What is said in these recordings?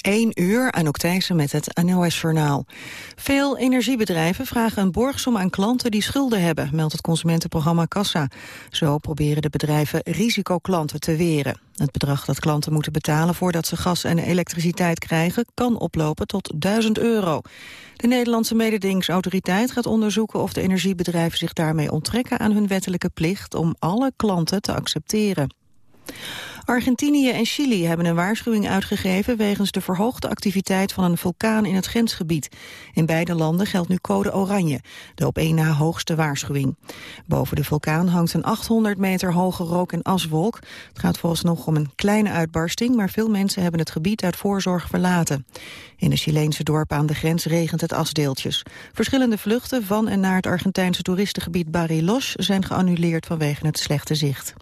1 uur, Anouk Thijssen met het NOS-journaal. Veel energiebedrijven vragen een borgsom aan klanten die schulden hebben, meldt het consumentenprogramma Kassa. Zo proberen de bedrijven risicoklanten te weren. Het bedrag dat klanten moeten betalen voordat ze gas en elektriciteit krijgen, kan oplopen tot 1000 euro. De Nederlandse mededingingsautoriteit gaat onderzoeken of de energiebedrijven zich daarmee onttrekken aan hun wettelijke plicht om alle klanten te accepteren. Argentinië en Chili hebben een waarschuwing uitgegeven wegens de verhoogde activiteit van een vulkaan in het grensgebied. In beide landen geldt nu code oranje, de op één na hoogste waarschuwing. Boven de vulkaan hangt een 800 meter hoge rook- en aswolk. Het gaat volgens nog om een kleine uitbarsting, maar veel mensen hebben het gebied uit voorzorg verlaten. In de Chileense dorpen aan de grens regent het asdeeltjes. Verschillende vluchten van en naar het Argentijnse toeristengebied Barilos zijn geannuleerd vanwege het slechte zicht.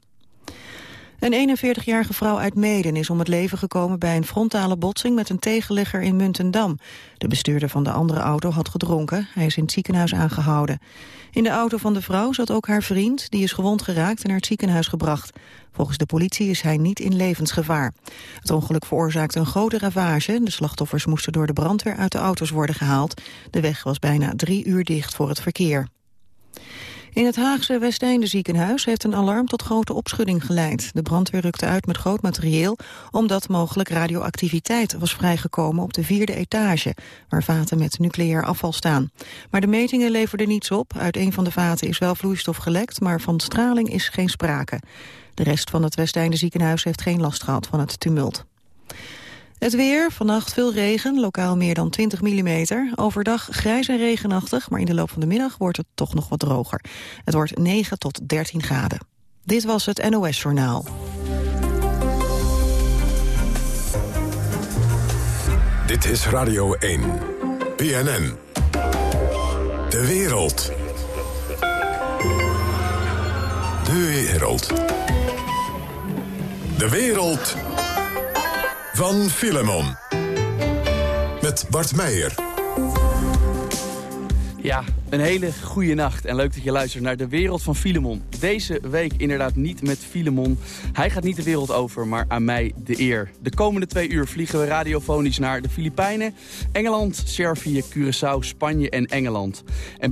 Een 41-jarige vrouw uit Meden is om het leven gekomen bij een frontale botsing met een tegenligger in Muntendam. De bestuurder van de andere auto had gedronken. Hij is in het ziekenhuis aangehouden. In de auto van de vrouw zat ook haar vriend. Die is gewond geraakt en naar het ziekenhuis gebracht. Volgens de politie is hij niet in levensgevaar. Het ongeluk veroorzaakte een grote ravage. De slachtoffers moesten door de brandweer uit de auto's worden gehaald. De weg was bijna drie uur dicht voor het verkeer. In het Haagse Westeinde ziekenhuis heeft een alarm tot grote opschudding geleid. De brandweer rukte uit met groot materieel omdat mogelijk radioactiviteit was vrijgekomen op de vierde etage, waar vaten met nucleair afval staan. Maar de metingen leverden niets op. Uit een van de vaten is wel vloeistof gelekt, maar van straling is geen sprake. De rest van het Westeinde ziekenhuis heeft geen last gehad van het tumult. Het weer, vannacht veel regen, lokaal meer dan 20 mm. Overdag grijs en regenachtig, maar in de loop van de middag wordt het toch nog wat droger. Het wordt 9 tot 13 graden. Dit was het NOS Journaal. Dit is Radio 1. BNN. De wereld. De wereld. De wereld van Filemon. Met Bart Meijer. Ja, een hele goede nacht en leuk dat je luistert naar de wereld van Filemon. Deze week inderdaad niet met Filemon. Hij gaat niet de wereld over, maar aan mij de eer. De komende twee uur vliegen we radiofonisch naar de Filipijnen, Engeland, Servië, Curaçao, Spanje en Engeland. En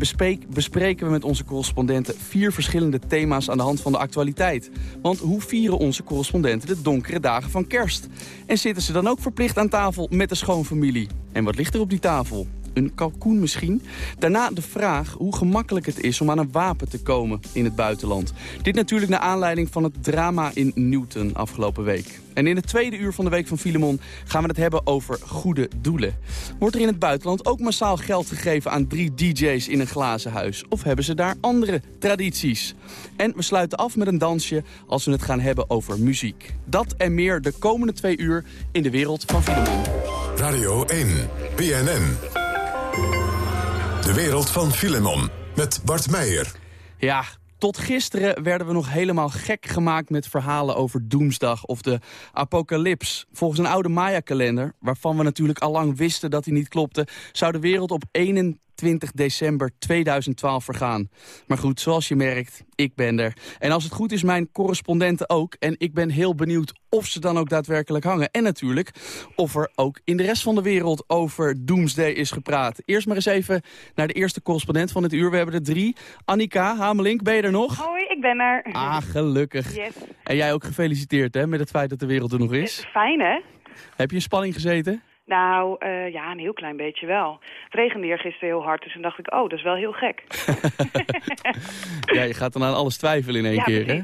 bespreken we met onze correspondenten vier verschillende thema's aan de hand van de actualiteit. Want hoe vieren onze correspondenten de donkere dagen van kerst? En zitten ze dan ook verplicht aan tafel met de schoonfamilie? En wat ligt er op die tafel? Een kalkoen misschien. Daarna de vraag hoe gemakkelijk het is om aan een wapen te komen in het buitenland. Dit natuurlijk naar aanleiding van het drama in Newton afgelopen week. En in het tweede uur van de Week van Filemon gaan we het hebben over goede doelen. Wordt er in het buitenland ook massaal geld gegeven aan drie DJ's in een glazen huis? Of hebben ze daar andere tradities? En we sluiten af met een dansje als we het gaan hebben over muziek. Dat en meer de komende twee uur in de wereld van Filemon. Radio 1, BNN. De wereld van Filemon met Bart Meijer. Ja, tot gisteren werden we nog helemaal gek gemaakt met verhalen over doemsdag of de apocalyps. Volgens een oude Maya-kalender, waarvan we natuurlijk al lang wisten dat hij niet klopte, zou de wereld op 21 20 december 2012 vergaan. Maar goed, zoals je merkt, ik ben er. En als het goed is, mijn correspondenten ook. En ik ben heel benieuwd of ze dan ook daadwerkelijk hangen. En natuurlijk of er ook in de rest van de wereld over Doomsday is gepraat. Eerst maar eens even naar de eerste correspondent van het uur. We hebben er drie. Annika Hamelink, ben je er nog? Hoi, ik ben er. Ah, gelukkig. Yes. En jij ook gefeliciteerd hè, met het feit dat de wereld er nog is. Fijn, hè? Heb je in spanning gezeten? Nou, uh, ja, een heel klein beetje wel. Het regende hier gisteren heel hard, dus toen dacht ik, oh, dat is wel heel gek. ja, je gaat dan aan alles twijfelen in één keer, hè?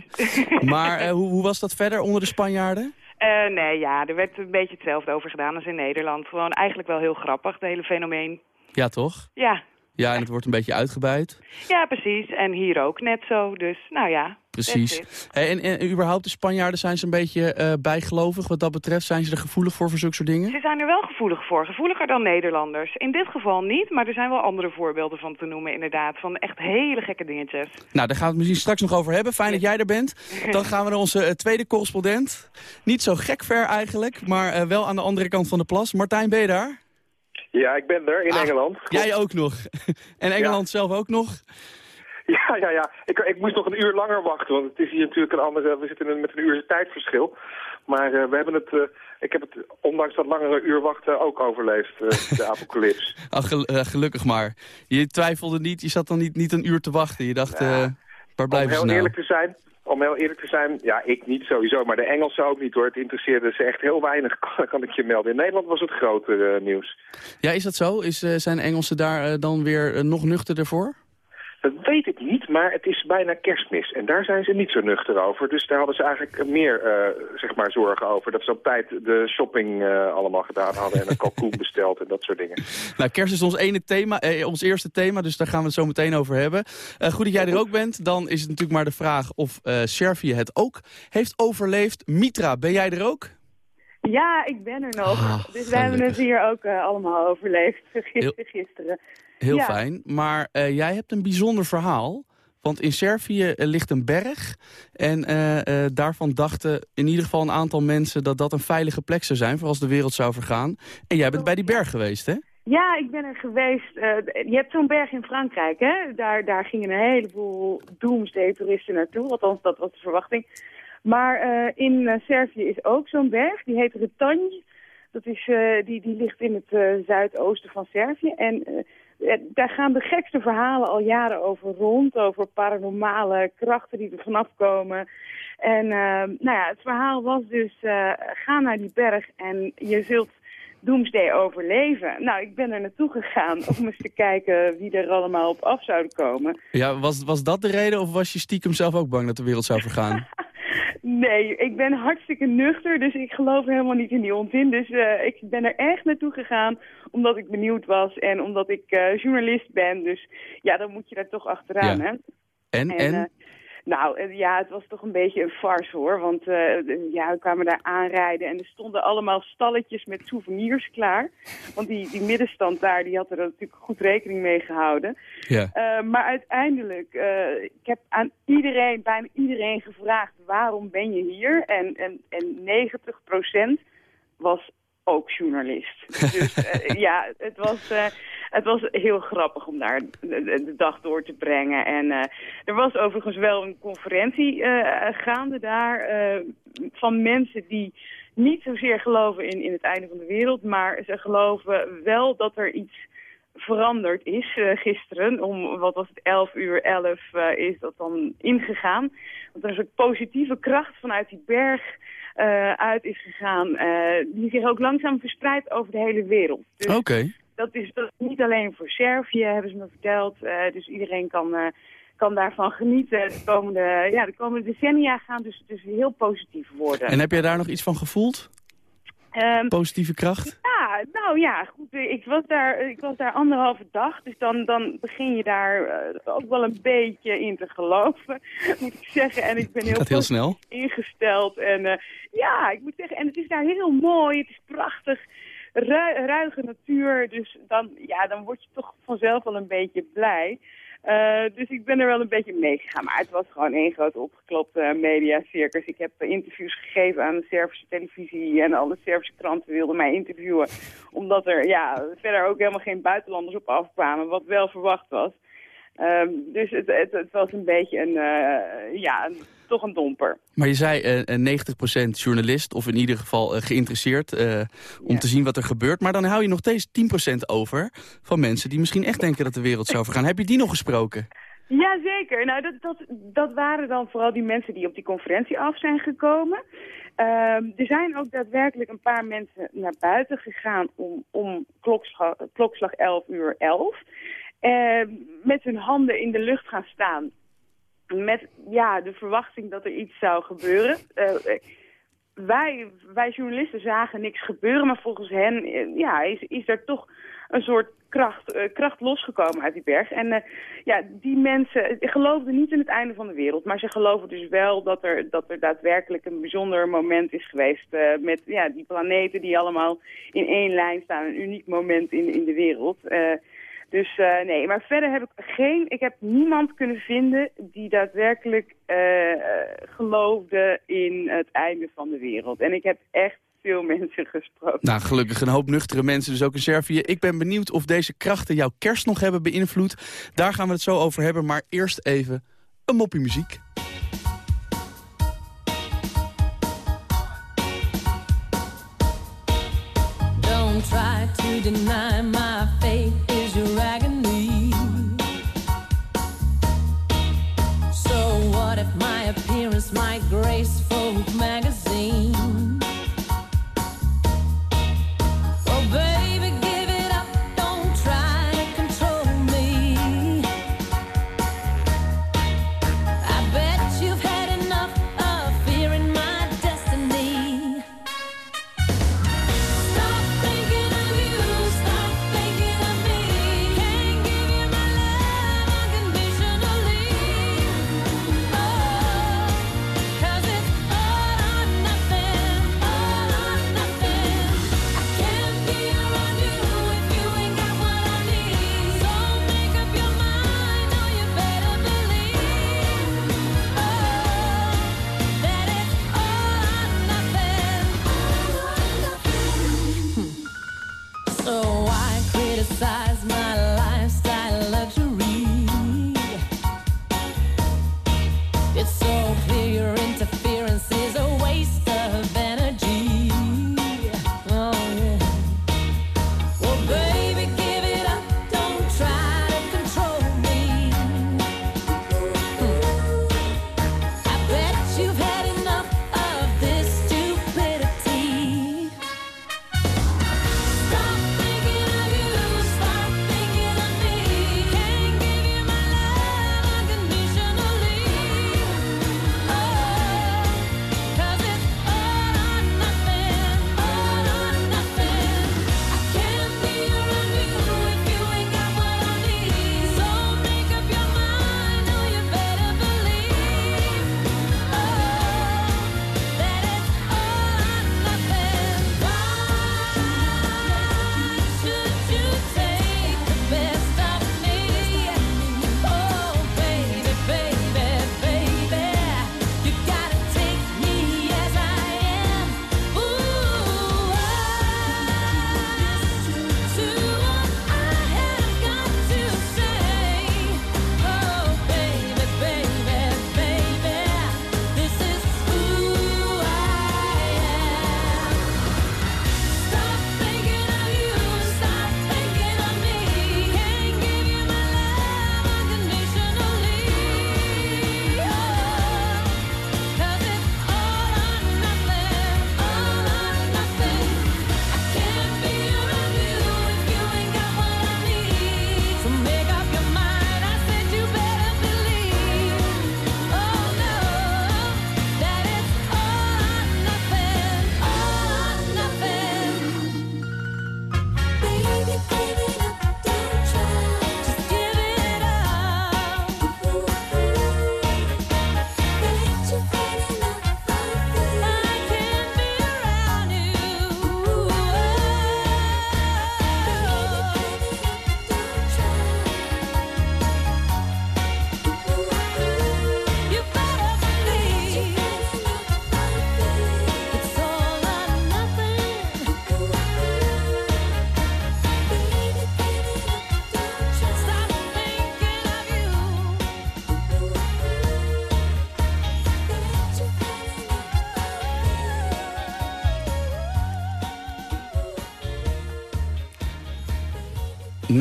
Maar uh, hoe, hoe was dat verder onder de Spanjaarden? Uh, nee, ja, er werd een beetje hetzelfde over gedaan als in Nederland. Gewoon eigenlijk wel heel grappig, het hele fenomeen. Ja, toch? Ja. Ja, en het wordt een beetje uitgebuit. Ja, precies. En hier ook net zo. Dus, nou ja. Precies. En, en, überhaupt, de Spanjaarden zijn ze een beetje uh, bijgelovig wat dat betreft? Zijn ze er gevoelig voor, voor zulke soort dingen? Ze zijn er wel gevoelig voor. Gevoeliger dan Nederlanders. In dit geval niet, maar er zijn wel andere voorbeelden van te noemen inderdaad. Van echt hele gekke dingetjes. Nou, daar gaan we het misschien straks nog over hebben. Fijn dat jij er bent. Dan gaan we naar onze uh, tweede correspondent. Niet zo gek ver eigenlijk, maar uh, wel aan de andere kant van de plas. Martijn, ben je daar? Ja, ik ben er in ah, Engeland. Jij ook nog. en Engeland zelf ook nog? Ja, ja, ja. Ik, ik moest nog een uur langer wachten, want het is hier natuurlijk een andere... We zitten met een uur tijdverschil. Maar uh, we hebben het... Uh, ik heb het, ondanks dat langere uur wachten, ook overleefd, uh, de apocalyps. Ach, gel gelukkig maar. Je twijfelde niet, je zat dan niet, niet een uur te wachten. Je dacht, ja, waar blijven ze nou? Om heel eerlijk te zijn, om heel eerlijk te zijn, ja, ik niet sowieso, maar de Engelsen ook niet hoor. Het interesseerde ze echt heel weinig, kan ik je melden. In Nederland was het groter nieuws. Ja, is dat zo? Is, zijn Engelsen daar dan weer nog nuchterder voor? Dat weet ik niet, maar het is bijna kerstmis. En daar zijn ze niet zo nuchter over. Dus daar hadden ze eigenlijk meer uh, zeg maar zorgen over. Dat ze op tijd de shopping uh, allemaal gedaan hadden en een kalkoen besteld en dat soort dingen. Nou, kerst is ons, ene thema, eh, ons eerste thema, dus daar gaan we het zo meteen over hebben. Uh, goed dat jij er ook bent. Dan is het natuurlijk maar de vraag of Servië het ook heeft overleefd. Mitra, ben jij er ook? Ja, ik ben er nog. Ah, dus we hebben het hier ook allemaal overleefd gisteren. Heel fijn. Maar uh, jij hebt een bijzonder verhaal. Want in Servië uh, ligt een berg. En uh, daarvan dachten in ieder geval een aantal mensen... dat dat een veilige plek zou zijn voor als de wereld zou vergaan. En jij bent bij die berg geweest, hè? Ja, ik ben er geweest. je hebt zo'n berg in Frankrijk, hè? Daar, daar gingen een heleboel doomsday-toeristen naartoe. Althans, dat was de verwachting. Maar in Servië is ook zo'n berg. Die heet Retagne. Dat is, die, die ligt in het zuidoosten van Servië. En daar gaan de gekste verhalen al jaren over rond. Over paranormale krachten die er vanaf komen. En uh, nou ja, het verhaal was dus, uh, ga naar die berg en je zult Doomsday overleven. Nou, ik ben er naartoe gegaan om eens te kijken wie er allemaal op af zouden komen. Ja, was, was dat de reden of was je stiekem zelf ook bang dat de wereld zou vergaan? Nee, ik ben hartstikke nuchter, dus ik geloof helemaal niet in die onzin. Dus uh, ik ben er echt naartoe gegaan omdat ik benieuwd was en omdat ik uh, journalist ben. Dus ja, dan moet je daar toch achteraan, ja. hè. En? en? en? Uh, nou, ja, het was toch een beetje een farce hoor. Want uh, ja, we kwamen daar aanrijden en er stonden allemaal stalletjes met souvenirs klaar. Want die, die middenstand daar, die had er natuurlijk goed rekening mee gehouden. Ja. Uh, maar uiteindelijk, uh, ik heb aan iedereen, bijna iedereen gevraagd, waarom ben je hier? En, en, en 90% was ook journalist. Dus uh, ja, het was, uh, het was heel grappig om daar de, de dag door te brengen. En uh, er was overigens wel een conferentie gaande daar van mensen die niet zozeer geloven in, in het einde van de wereld, maar ze geloven wel dat er iets veranderd is gisteren. Om, wat was het, 11 uur 11 is dat dan ingegaan. Want er is een positieve kracht vanuit die berg uh, uit is gegaan. Uh, die zich ook langzaam verspreidt over de hele wereld. Dus Oké. Okay. Dat, is, dat is niet alleen voor Servië, hebben ze me verteld. Uh, dus iedereen kan, kan daarvan genieten. De komende, ja, de komende decennia gaan dus, dus heel positief worden. En heb jij daar nog iets van gevoeld? Um, Positieve kracht? Ja, nou ja, goed. Ik was daar, ik was daar anderhalve dag. Dus dan, dan begin je daar uh, ook wel een beetje in te geloven, moet ik zeggen. En ik ben heel, snel. ingesteld. En uh, ja, ik moet zeggen, en het is daar heel mooi. Het is prachtig. Ru ruige natuur. Dus dan, ja, dan word je toch vanzelf wel een beetje blij. Uh, dus ik ben er wel een beetje meegegaan. Maar het was gewoon één groot opgeklopte mediacircus. Ik heb interviews gegeven aan de Servische televisie en alle Servische kranten wilden mij interviewen. Omdat er ja, verder ook helemaal geen buitenlanders op afkwamen, wat wel verwacht was. Um, dus het, het, het, was een beetje een, uh, ja, een, toch een domper. Maar je zei uh, 90% journalist, of in ieder geval uh, geïnteresseerd uh, om ja. te zien wat er gebeurt. Maar dan hou je nog steeds 10% over van mensen die misschien echt denken dat de wereld zou vergaan. Heb je die nog gesproken? Jazeker. Nou, dat, dat, dat waren dan vooral die mensen die op die conferentie af zijn gekomen. Uh, er zijn ook daadwerkelijk een paar mensen naar buiten gegaan om, om klokslag, klokslag 11 uur 11. Uh, met hun handen in de lucht gaan staan. Met ja, de verwachting dat er iets zou gebeuren. Uh, wij, wij journalisten zagen niks gebeuren, maar volgens hen ja, is, is er toch een soort kracht, kracht losgekomen uit die berg. En ja, die mensen geloofden niet in het einde van de wereld, maar ze geloven dus wel dat er, dat er daadwerkelijk een bijzonder moment is geweest met ja, die planeten die allemaal in één lijn staan. Een uniek moment in, in de wereld. Dus uh, nee, maar verder heb ik geen, ik heb niemand kunnen vinden die daadwerkelijk uh, geloofde in het einde van de wereld. En ik heb echt veel mensen gesproken. Nou, gelukkig een hoop nuchtere mensen, dus ook in Servië. Ik ben benieuwd of deze krachten jouw kerst nog hebben beïnvloed. Daar gaan we het zo over hebben, maar eerst even een moppie muziek. Don't try to deny my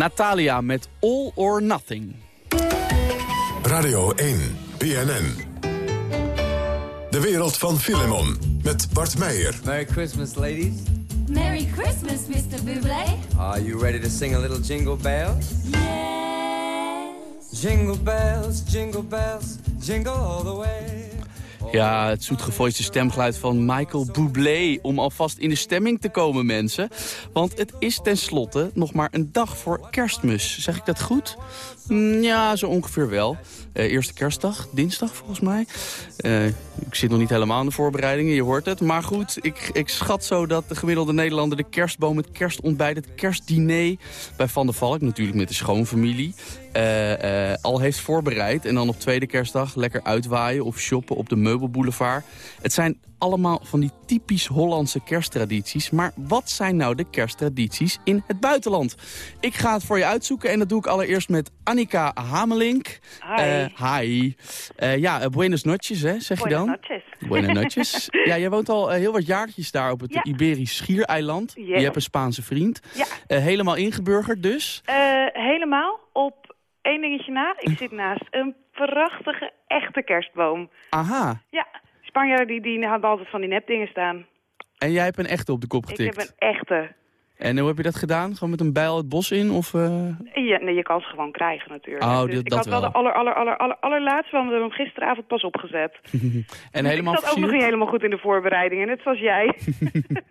Natalia met All or Nothing. Radio 1, BNN. De wereld van Filemon. Met Bart Meijer. Merry Christmas, ladies. Merry Christmas, Mr. Bublé. Are you ready to sing a little jingle bells? Yes. Jingle bells, jingle bells, jingle all the way. Ja, het zoetgevoiste stemgeluid van Michael Bublé... om alvast in de stemming te komen, mensen. Want het is tenslotte nog maar een dag voor kerstmis. Zeg ik dat goed? Mm, Ja, zo ongeveer wel. Eh, eerste kerstdag, dinsdag volgens mij. Eh, ik zit nog niet helemaal in de voorbereidingen, je hoort het. Maar goed, ik, ik schat zo dat de gemiddelde Nederlander... de kerstboom, het kerstontbijt, het kerstdiner... bij Van der Valk, natuurlijk met de schoonfamilie... eh, eh, al heeft voorbereid. En dan op tweede kerstdag lekker uitwaaien of shoppen op de meubelboulevard. Het zijn allemaal van die typisch Hollandse kersttradities. Maar wat zijn nou de kersttradities in het buitenland? Ik ga het voor je uitzoeken en dat doe ik allereerst met Annika Hamelink. Hi. Eh, hi. Ja, buenos noches, hè, zeg je Buenas dan? noches. Buenas noches. ja, jij woont al heel wat jaartjes daar op het Ja. Iberisch Schiereiland. Yes. Je hebt een Spaanse vriend. Ja. Helemaal ingeburgerd dus. Helemaal op één dingetje na. Ik zit naast een prachtige, echte kerstboom. Aha. Ja, Spanjaarden die, die hadden altijd van die nepdingen staan. En jij hebt een echte op de kop Ik getikt. heb een echte. En hoe heb je dat gedaan? Gewoon met een bijl het bos in? Of, eh? Ja, nee, je kan ze gewoon krijgen natuurlijk. Oh, dus dat- ik had wel, wel. de aller, aller, aller, aller, allerlaatste, want we hebben hem gisteravond pas opgezet. En Dus helemaal ik zat ook nog niet helemaal goed in de voorbereidingen, net zoals jij.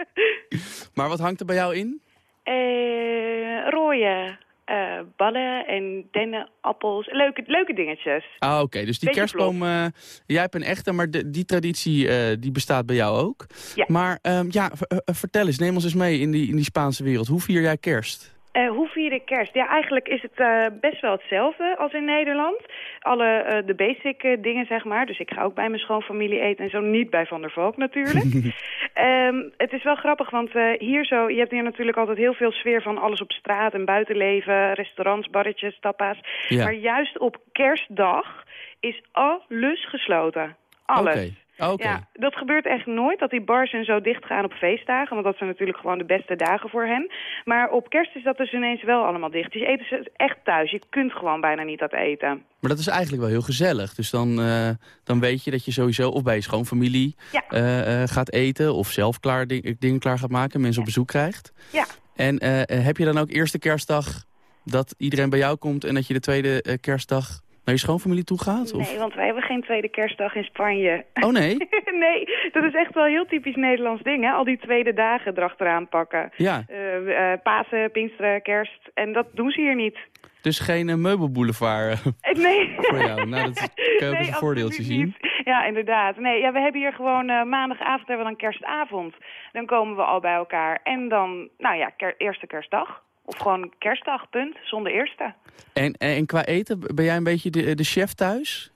Maar wat hangt er bij jou in? eh rode eh, ballen en dennenappels. Leuke, leuke dingetjes. Ah, oké. Dus die Beetje kerstboom, eh, jij hebt een echte, maar de- die traditie eh, die bestaat bij jou ook. Ja. Maar ehm, ja, vertel eens, neem ons eens mee in die, in die Spaanse wereld. Hoe vier jij kerst? Eh, hoe vier ik kerst? Ja, eigenlijk is het eh, best wel hetzelfde als in Nederland. Alle eh, de basic dingen, zeg maar. Dus ik ga ook bij mijn schoonfamilie eten en zo. Niet bij Van der Valk natuurlijk. Ehm, het is wel grappig, want hier zo... Je hebt hier natuurlijk altijd heel veel sfeer van alles op straat en buitenleven. Restaurants, barretjes, tapa's. Ja. Maar juist op kerstdag is alles gesloten. Alles. Oké. Ja, dat gebeurt echt nooit, dat die bars en zo dicht gaan op feestdagen. Want dat zijn natuurlijk gewoon de beste dagen voor hen. Maar op kerst is dat dus ineens wel allemaal dicht. Dus eten ze echt thuis. Je kunt gewoon bijna niet dat eten. Maar dat is eigenlijk wel heel gezellig. Dus dan, eh, dan weet je dat je sowieso of bij je schoonfamilie Ja. eh, eh, gaat eten... of zelf klaar ding- dingen klaar gaat maken, mensen op bezoek krijgt. Ja. En heb je dan ook eerste kerstdag dat iedereen bij jou komt... en dat je de tweede kerstdag naar je schoonfamilie toe gaat? Of? Nee, want wij hebben geen tweede kerstdag in Spanje. Oh nee? nee, dat is echt wel een heel typisch Nederlands ding, hè? Al die tweede dagen erachteraan pakken. Ja, Eh eh, Pasen, Pinksteren, Kerst. En dat doen ze hier niet. dus geen eh, meubelboulevard Nee. voor jou. Nou, dat kan je een voordeeltje zien. niet. Ja, inderdaad. Nee, ja, we hebben hier gewoon maandagavond hebben we dan kerstavond. Dan komen we al bij elkaar. En dan, nou ja, ker- eerste kerstdag. Of gewoon kerstdag, punt. Zonder eerste. En, en, qua eten, ben jij een beetje de, de chef thuis?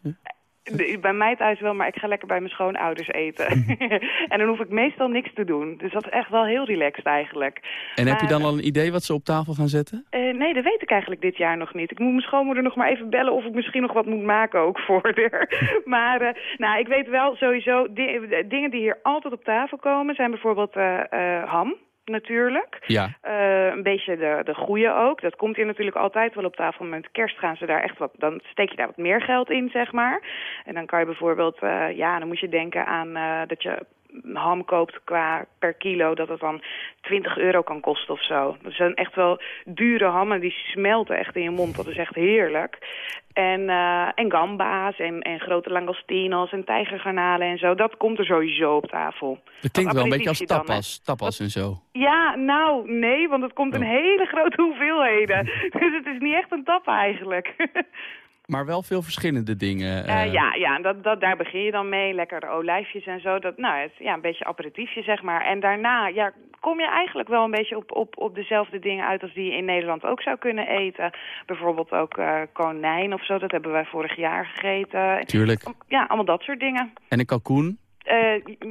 Bij mij thuis wel, maar ik ga lekker bij mijn schoonouders eten. en dan hoef ik meestal niks te doen. Dus dat is echt wel heel relaxed eigenlijk. En heb je dan al een idee wat ze op tafel gaan zetten? Eh, nee, dat weet ik eigenlijk dit jaar nog niet. Ik moet mijn schoonmoeder nog maar even bellen of ik misschien nog wat moet maken ook voor haar. maar eh, nou, ik weet wel sowieso, di- eh, dingen die hier altijd op tafel komen zijn bijvoorbeeld eh, eh, ham. Natuurlijk. Ja. Eh, een beetje de, de goede ook. Dat komt hier natuurlijk altijd wel op tafel. Met kerst gaan ze daar echt wat. Dan steek je daar wat meer geld in, zeg maar. En dan kan je bijvoorbeeld, eh, ja, dan moet je denken aan eh, dat je ham koopt qua per kilo, dat het dan 20 euro kan kosten of zo. Dat zijn echt wel dure hammen, die smelten echt in je mond. Dat is echt heerlijk. En, eh, en gamba's en, en grote langostinos en tijgergarnalen en zo. Dat komt er sowieso op tafel. Dat klinkt wel een beetje als dan, tapas, tapas en zo. Ja, nou, nee, want het komt in Oh. hele grote hoeveelheden. dus het is niet echt een tap eigenlijk. Maar wel veel verschillende dingen. Eh, eh. ja, ja dat, dat, daar begin je dan mee. Lekkere olijfjes en zo. Dat, nou, het, ja, een beetje aperitiefje, zeg maar. En daarna ja, kom je eigenlijk wel een beetje op, op, op dezelfde dingen uit... als die je in Nederland ook zou kunnen eten. Bijvoorbeeld ook eh, konijn of zo. Dat hebben wij vorig jaar gegeten. Tuurlijk. Ja, allemaal dat soort dingen. En een kalkoen.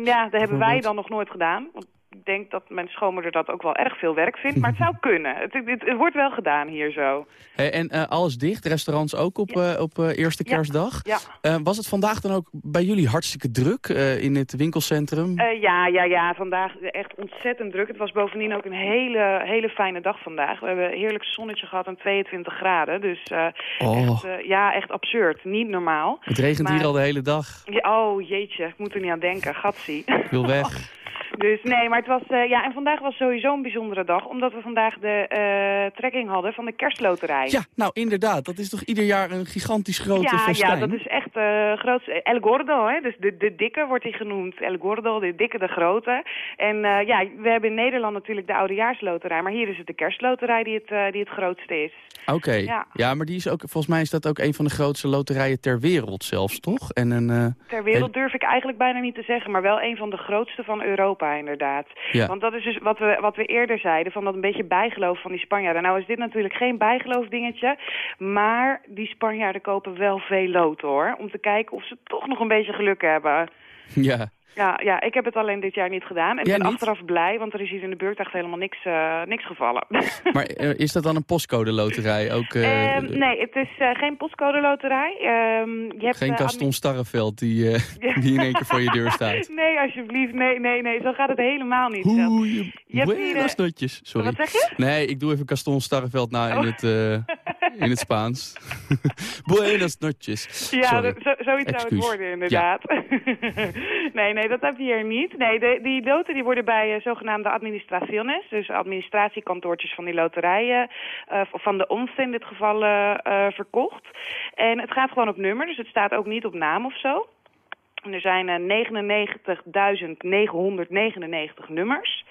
Ja, dat hebben wij dan nog nooit gedaan. Want denk dat mijn schoonmoeder dat ook wel erg veel werk vindt. Maar het zou kunnen. Het, het, het wordt wel gedaan hier zo. Hey, en eh, alles dicht, restaurants ook op, eh, op eh, eerste kerstdag. Ja. Eh, was het vandaag dan ook bij jullie hartstikke druk eh, in het winkelcentrum? Eh, ja, ja, ja. Vandaag echt ontzettend druk. Het was bovendien ook een hele, hele fijne dag vandaag. We hebben een heerlijk zonnetje gehad en 22 graden. Dus eh, oh, echt, eh, ja, echt absurd. Niet normaal. het regent maar- hier al de hele dag. Ja, oh, jeetje. Ik moet er niet aan denken. Gatsie. Ik wil weg. Dus nee, maar het was... eh, ja, en vandaag was sowieso een bijzondere dag. Omdat we vandaag de eh, trekking hadden van de kerstloterij. Ja, nou inderdaad. Dat is toch ieder jaar een gigantisch grote ja, festijn? ja, dat is echt eh groot. El Gordo, hè? dus de, de dikke wordt hij genoemd. El Gordo, de dikke, de grote. En ja, we hebben in Nederland natuurlijk de oudejaarsloterij. Maar hier is het de kerstloterij die het, die het grootste is. Oké, Ja. ja. maar die is ook, volgens mij is dat ook een van de grootste loterijen ter wereld zelfs, toch? En een, Ter wereld durf ik eigenlijk bijna niet te zeggen. Maar wel een van de grootste van Europa. Europa inderdaad. Ja. Want dat is dus wat we, wat we eerder zeiden, van dat een beetje bijgeloof van die Spanjaarden. Nou is dit natuurlijk geen bijgeloof dingetje, maar die Spanjaarden kopen wel veel loten hoor. Om te kijken of ze toch nog een beetje geluk hebben. Ja. Ja, ja, ik heb het alleen dit jaar niet gedaan. En ik ben niet? achteraf blij, want er is hier in de buurt echt helemaal niks, eh, niks gevallen. Maar eh, is dat dan een postcode loterij? Ook, eh, Ehm, nee, het is geen postcode loterij. Ehm, je hebt, Geen Gaston Starreveld die, Ja. die in één keer voor je deur staat. Nee, alsjeblieft. Nee, nee, nee. Zo gaat het helemaal niet. Goeie, Je hebt hier, notjes. Sorry. Wat zeg je? Nee, ik doe even Gaston Starreveld na in Oh. het, in het Spaans. buenas noches. Ja, Sorry. dat, zo, zoiets zou het worden inderdaad. nee, nee, dat heb je hier niet. Nee, de, die loten die worden bij eh, zogenaamde administraciones, dus administratiekantoortjes van die loterijen, of van de ons in dit geval, eh, verkocht. En het gaat gewoon op nummer, dus het staat ook niet op naam of zo. En er zijn eh, 99.999 nummers.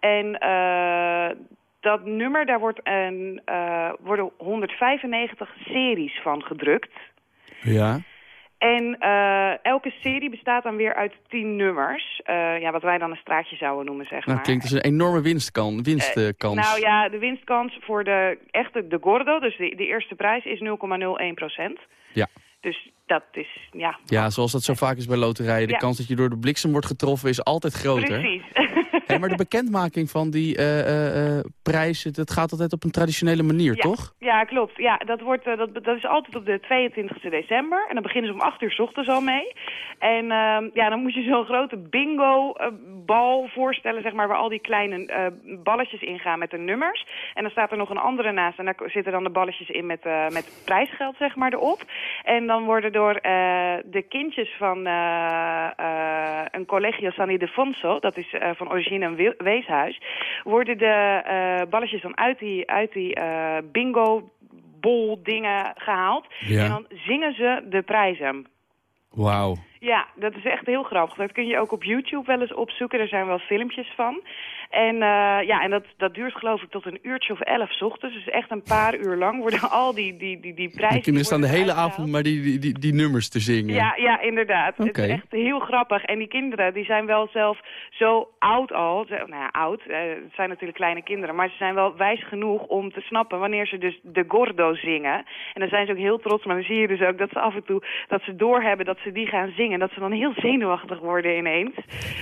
En dat nummer, daar wordt een, worden 195 series van gedrukt. Ja. En eh, elke serie bestaat dan weer uit 10 nummers. Eh, ja, wat wij dan een straatje zouden noemen, zeg Nou, maar. klinkt als een enorme winstkans. winstkans. Nou ja, de winstkans voor de echte de Gordo, dus de, de eerste prijs, is 0,01 procent. Ja. Dus dat is, ja... Ja, zoals dat zo vaak is bij loterijen. De Ja. kans dat je door de bliksem wordt getroffen is altijd groter. Precies. Hey, maar de bekendmaking van die eh, eh, eh, prijzen, dat gaat altijd op een traditionele manier, Ja. toch? Ja, klopt. Ja, dat, wordt, dat, dat is altijd op de 22 december. En dan beginnen ze om 8 uur 's ochtends al mee. En ehm, ja, dan moet je zo'n grote bingo-bal voorstellen, zeg maar, waar al die kleine balletjes in gaan met de nummers. En dan staat er nog een andere naast en daar zitten dan de balletjes in met, met prijsgeld, zeg maar, erop. En dan worden door de kindjes van een Colegio San Ildefonso, dat is van origine een we- weeshuis, worden de eh, balletjes dan uit die, uit die eh, bingo bol dingen gehaald. Ja. En dan zingen ze de prijzen. Wauw. Ja, dat is echt heel grappig. Dat kun je ook op YouTube wel eens opzoeken. Er zijn wel filmpjes van. En, eh, ja, en dat, dat duurt geloof ik tot een uurtje of elf 's ochtends. Dus echt een paar uur lang worden al die, die, die, die prijzen... De kinderen staan de hele uitgehaald. avond maar die, die, die, die nummers te zingen. Ja, ja, inderdaad. Het is echt heel grappig. En die kinderen die zijn wel zelf zo oud al. Nou ja, oud. eh, het zijn natuurlijk kleine kinderen. Maar ze zijn wel wijs genoeg om te snappen wanneer ze dus de Gordo zingen. En dan zijn ze ook heel trots. Maar dan zie je dus ook dat ze af en toe dat ze doorhebben dat ze die gaan zingen. Dat ze dan heel zenuwachtig worden ineens.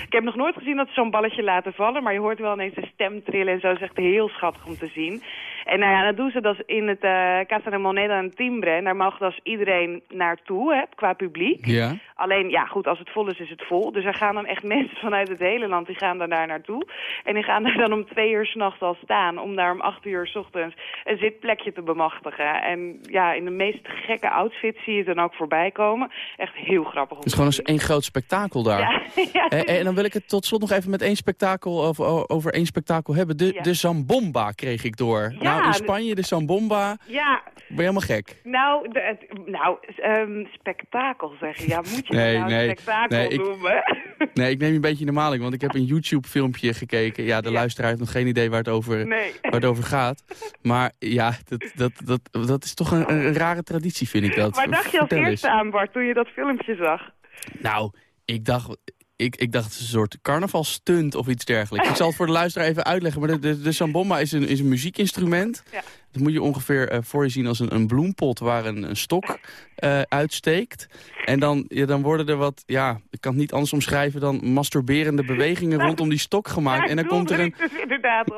Ik heb nog nooit gezien dat ze zo'n balletje laten vallen. Maar je hoort wel ineens de stem trillen en zo. Dat is echt heel schattig om te zien. En nou ja, dat doen ze dus in het eh Casa de Moneda en Timbre. En daar mag dus iedereen naartoe, hè, qua publiek. Ja. Alleen, ja goed, als het vol is, is het vol. Dus er gaan dan echt mensen vanuit het hele land, die gaan daar naartoe. En die gaan daar dan om twee uur s'nachts al staan, om daar om acht uur s ochtends een zitplekje te bemachtigen. En ja, in de meest gekke outfits zie je het dan ook voorbij komen. Echt heel grappig Het is gewoon eens één groot spektakel daar. Ja, ja, Eh, en dan wil ik het tot slot nog even met één spektakel over, over één spektakel hebben. De, Ja. de Zambomba kreeg ik door. Ja, nou, in Spanje, de Zambomba, ja, ben je helemaal gek. nou, de, het- nou ehm, spektakel zeg je. Ja, moet je Nee, nou nee, spektakel nee, ik- noemen? Nee, ik neem je een beetje in de maling, want ik heb een YouTube-filmpje gekeken. Ja, de Ja. luisteraar heeft nog geen idee waar het over, Nee. waar het over gaat. Maar ja, dat, dat, dat, dat is toch een, een rare traditie, vind ik dat. Waar dacht je als eerste aan, Bart, toen je dat filmpje zag? Nou, ik dacht, ik, ik dacht het is een soort carnavalstunt of iets dergelijks. Ik zal het voor de luisteraar even uitleggen. Maar de, de, de sambomba is een, is een muziekinstrument. Ja. Dat moet je ongeveer eh, voor je zien als een, een bloempot waar een, een stok eh, uitsteekt. En dan, ja, dan worden er wat, ja, ik kan het niet anders omschrijven dan masturberende bewegingen rondom die stok gemaakt. En dan komt er een, dus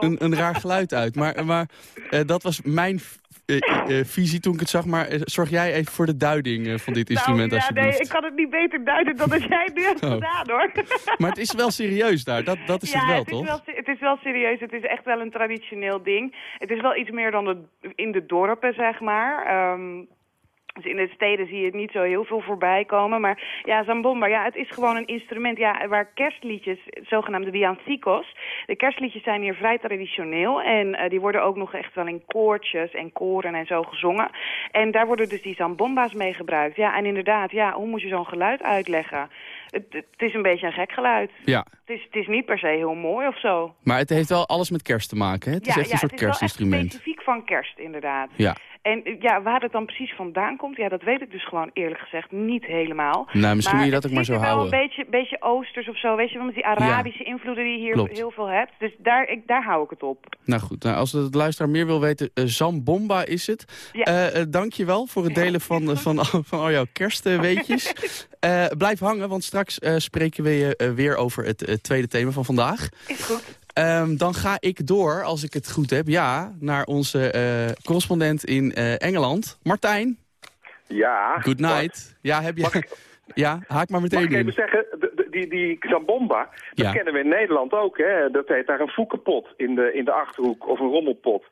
een, een raar geluid uit. Maar, maar eh, dat was mijn eh, eh, visie toen ik het zag. Maar eh, zorg jij even voor de duiding van dit instrument nou, ja, alsjeblieft. nee, ik kan het niet beter duiden dan dat jij het nu hebt Oh. gedaan, hoor. Maar het is wel serieus daar, dat, dat is ja, het wel, het toch? Is wel, se- het is wel serieus. Het is echt wel een traditioneel ding. Het is wel iets meer dan de, in de dorpen, zeg maar. Ehm, dus in de steden zie je het niet zo heel veel voorbij komen. Maar ja, zambomba, ja, het is gewoon een instrument ja, waar kerstliedjes, zogenaamde villancicos... De kerstliedjes zijn hier vrij traditioneel. En eh, die worden ook nog echt wel in koortjes en koren en zo gezongen. En daar worden dus die zambomba's mee gebruikt. Ja, en inderdaad, ja, hoe moet je zo'n geluid uitleggen? Het, het is een beetje een gek geluid. Ja, Het is, het is niet per se heel mooi of zo. maar het heeft wel alles met kerst te maken. Hè? Het is echt een soort het is wel kerstinstrument. specifiek van kerst, inderdaad. Ja, En eh, ja, waar het dan precies vandaan komt, ja, dat weet ik dus gewoon eerlijk gezegd niet helemaal. Nou, misschien moet je dat ook maar zo er wel houden. een beetje, beetje oosters of zo, weet je wel, met die Arabische invloeden die je hier klopt. heel veel hebt. Dus daar, ik, daar hou ik het op. Nou goed, nou, als de luisteraar meer wil weten, eh, Zambomba is het. Ja. Eh, dank je wel voor het delen van, van, al- van al jouw kerstweetjes. Blijf hangen, want straks spreken we je weer over het tweede thema van vandaag. Is goed. Ehm, dan ga ik door, als ik het goed heb, ja, naar onze eh, correspondent in eh, Engeland. Martijn, Ja. good night. Ja, heb Mag je... ik- Ja, haak maar Mag meteen ik even in. zeggen, die, die Zambomba, dat Ja. kennen we in Nederland ook. Hè? Dat heet daar een voekenpot in de, in de Achterhoek of een rommelpot.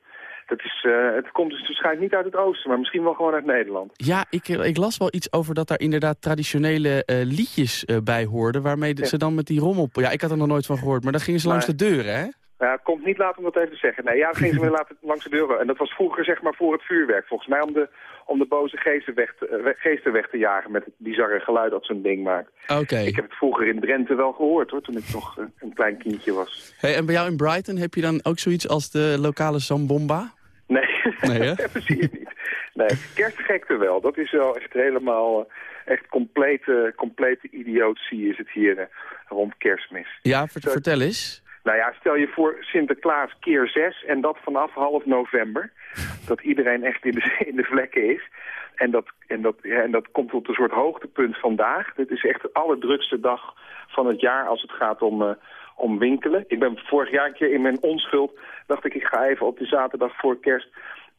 Dat is, eh, het komt dus waarschijnlijk niet uit het oosten, maar misschien wel gewoon uit Nederland. Ja, ik, ik las wel iets over dat daar inderdaad traditionele eh, liedjes eh, bij hoorden... waarmee Ja. ze dan met die rommel... Ja, ik had er nog nooit van gehoord, maar dan gingen ze langs de deuren, hè? Ja, het komt niet laat om dat even te zeggen. Nee, ja, gingen ze me laten langs de deuren. En dat was vroeger zeg maar voor het vuurwerk. Volgens mij om de, om de boze geesten weg, te, eh, geesten weg te jagen met het bizarre geluid dat zo'n ding maakt. Oké. Ik heb het vroeger in Drenthe wel gehoord hoor, toen ik nog eh, een klein kindje was. Hey, en bij jou in Brighton heb je dan ook zoiets als de lokale Zambomba? Nee, Nee, hè? dat zie je niet. Nee, kerstgekte wel. Dat is wel echt helemaal, eh, echt complete, complete idiotie is het hier eh, rond kerstmis. Ja, ver- vertel eens. Nou ja, stel je voor Sinterklaas keer zes en dat vanaf half november. Dat iedereen echt in de, in de vlekken is. En dat, en, dat, ja, en dat komt tot een soort hoogtepunt vandaag. Dit is echt de allerdrukste dag van het jaar als het gaat om, eh, om winkelen. Ik ben vorig jaar een keer in mijn onschuld, dacht ik, ik ga even op de zaterdag voor kerst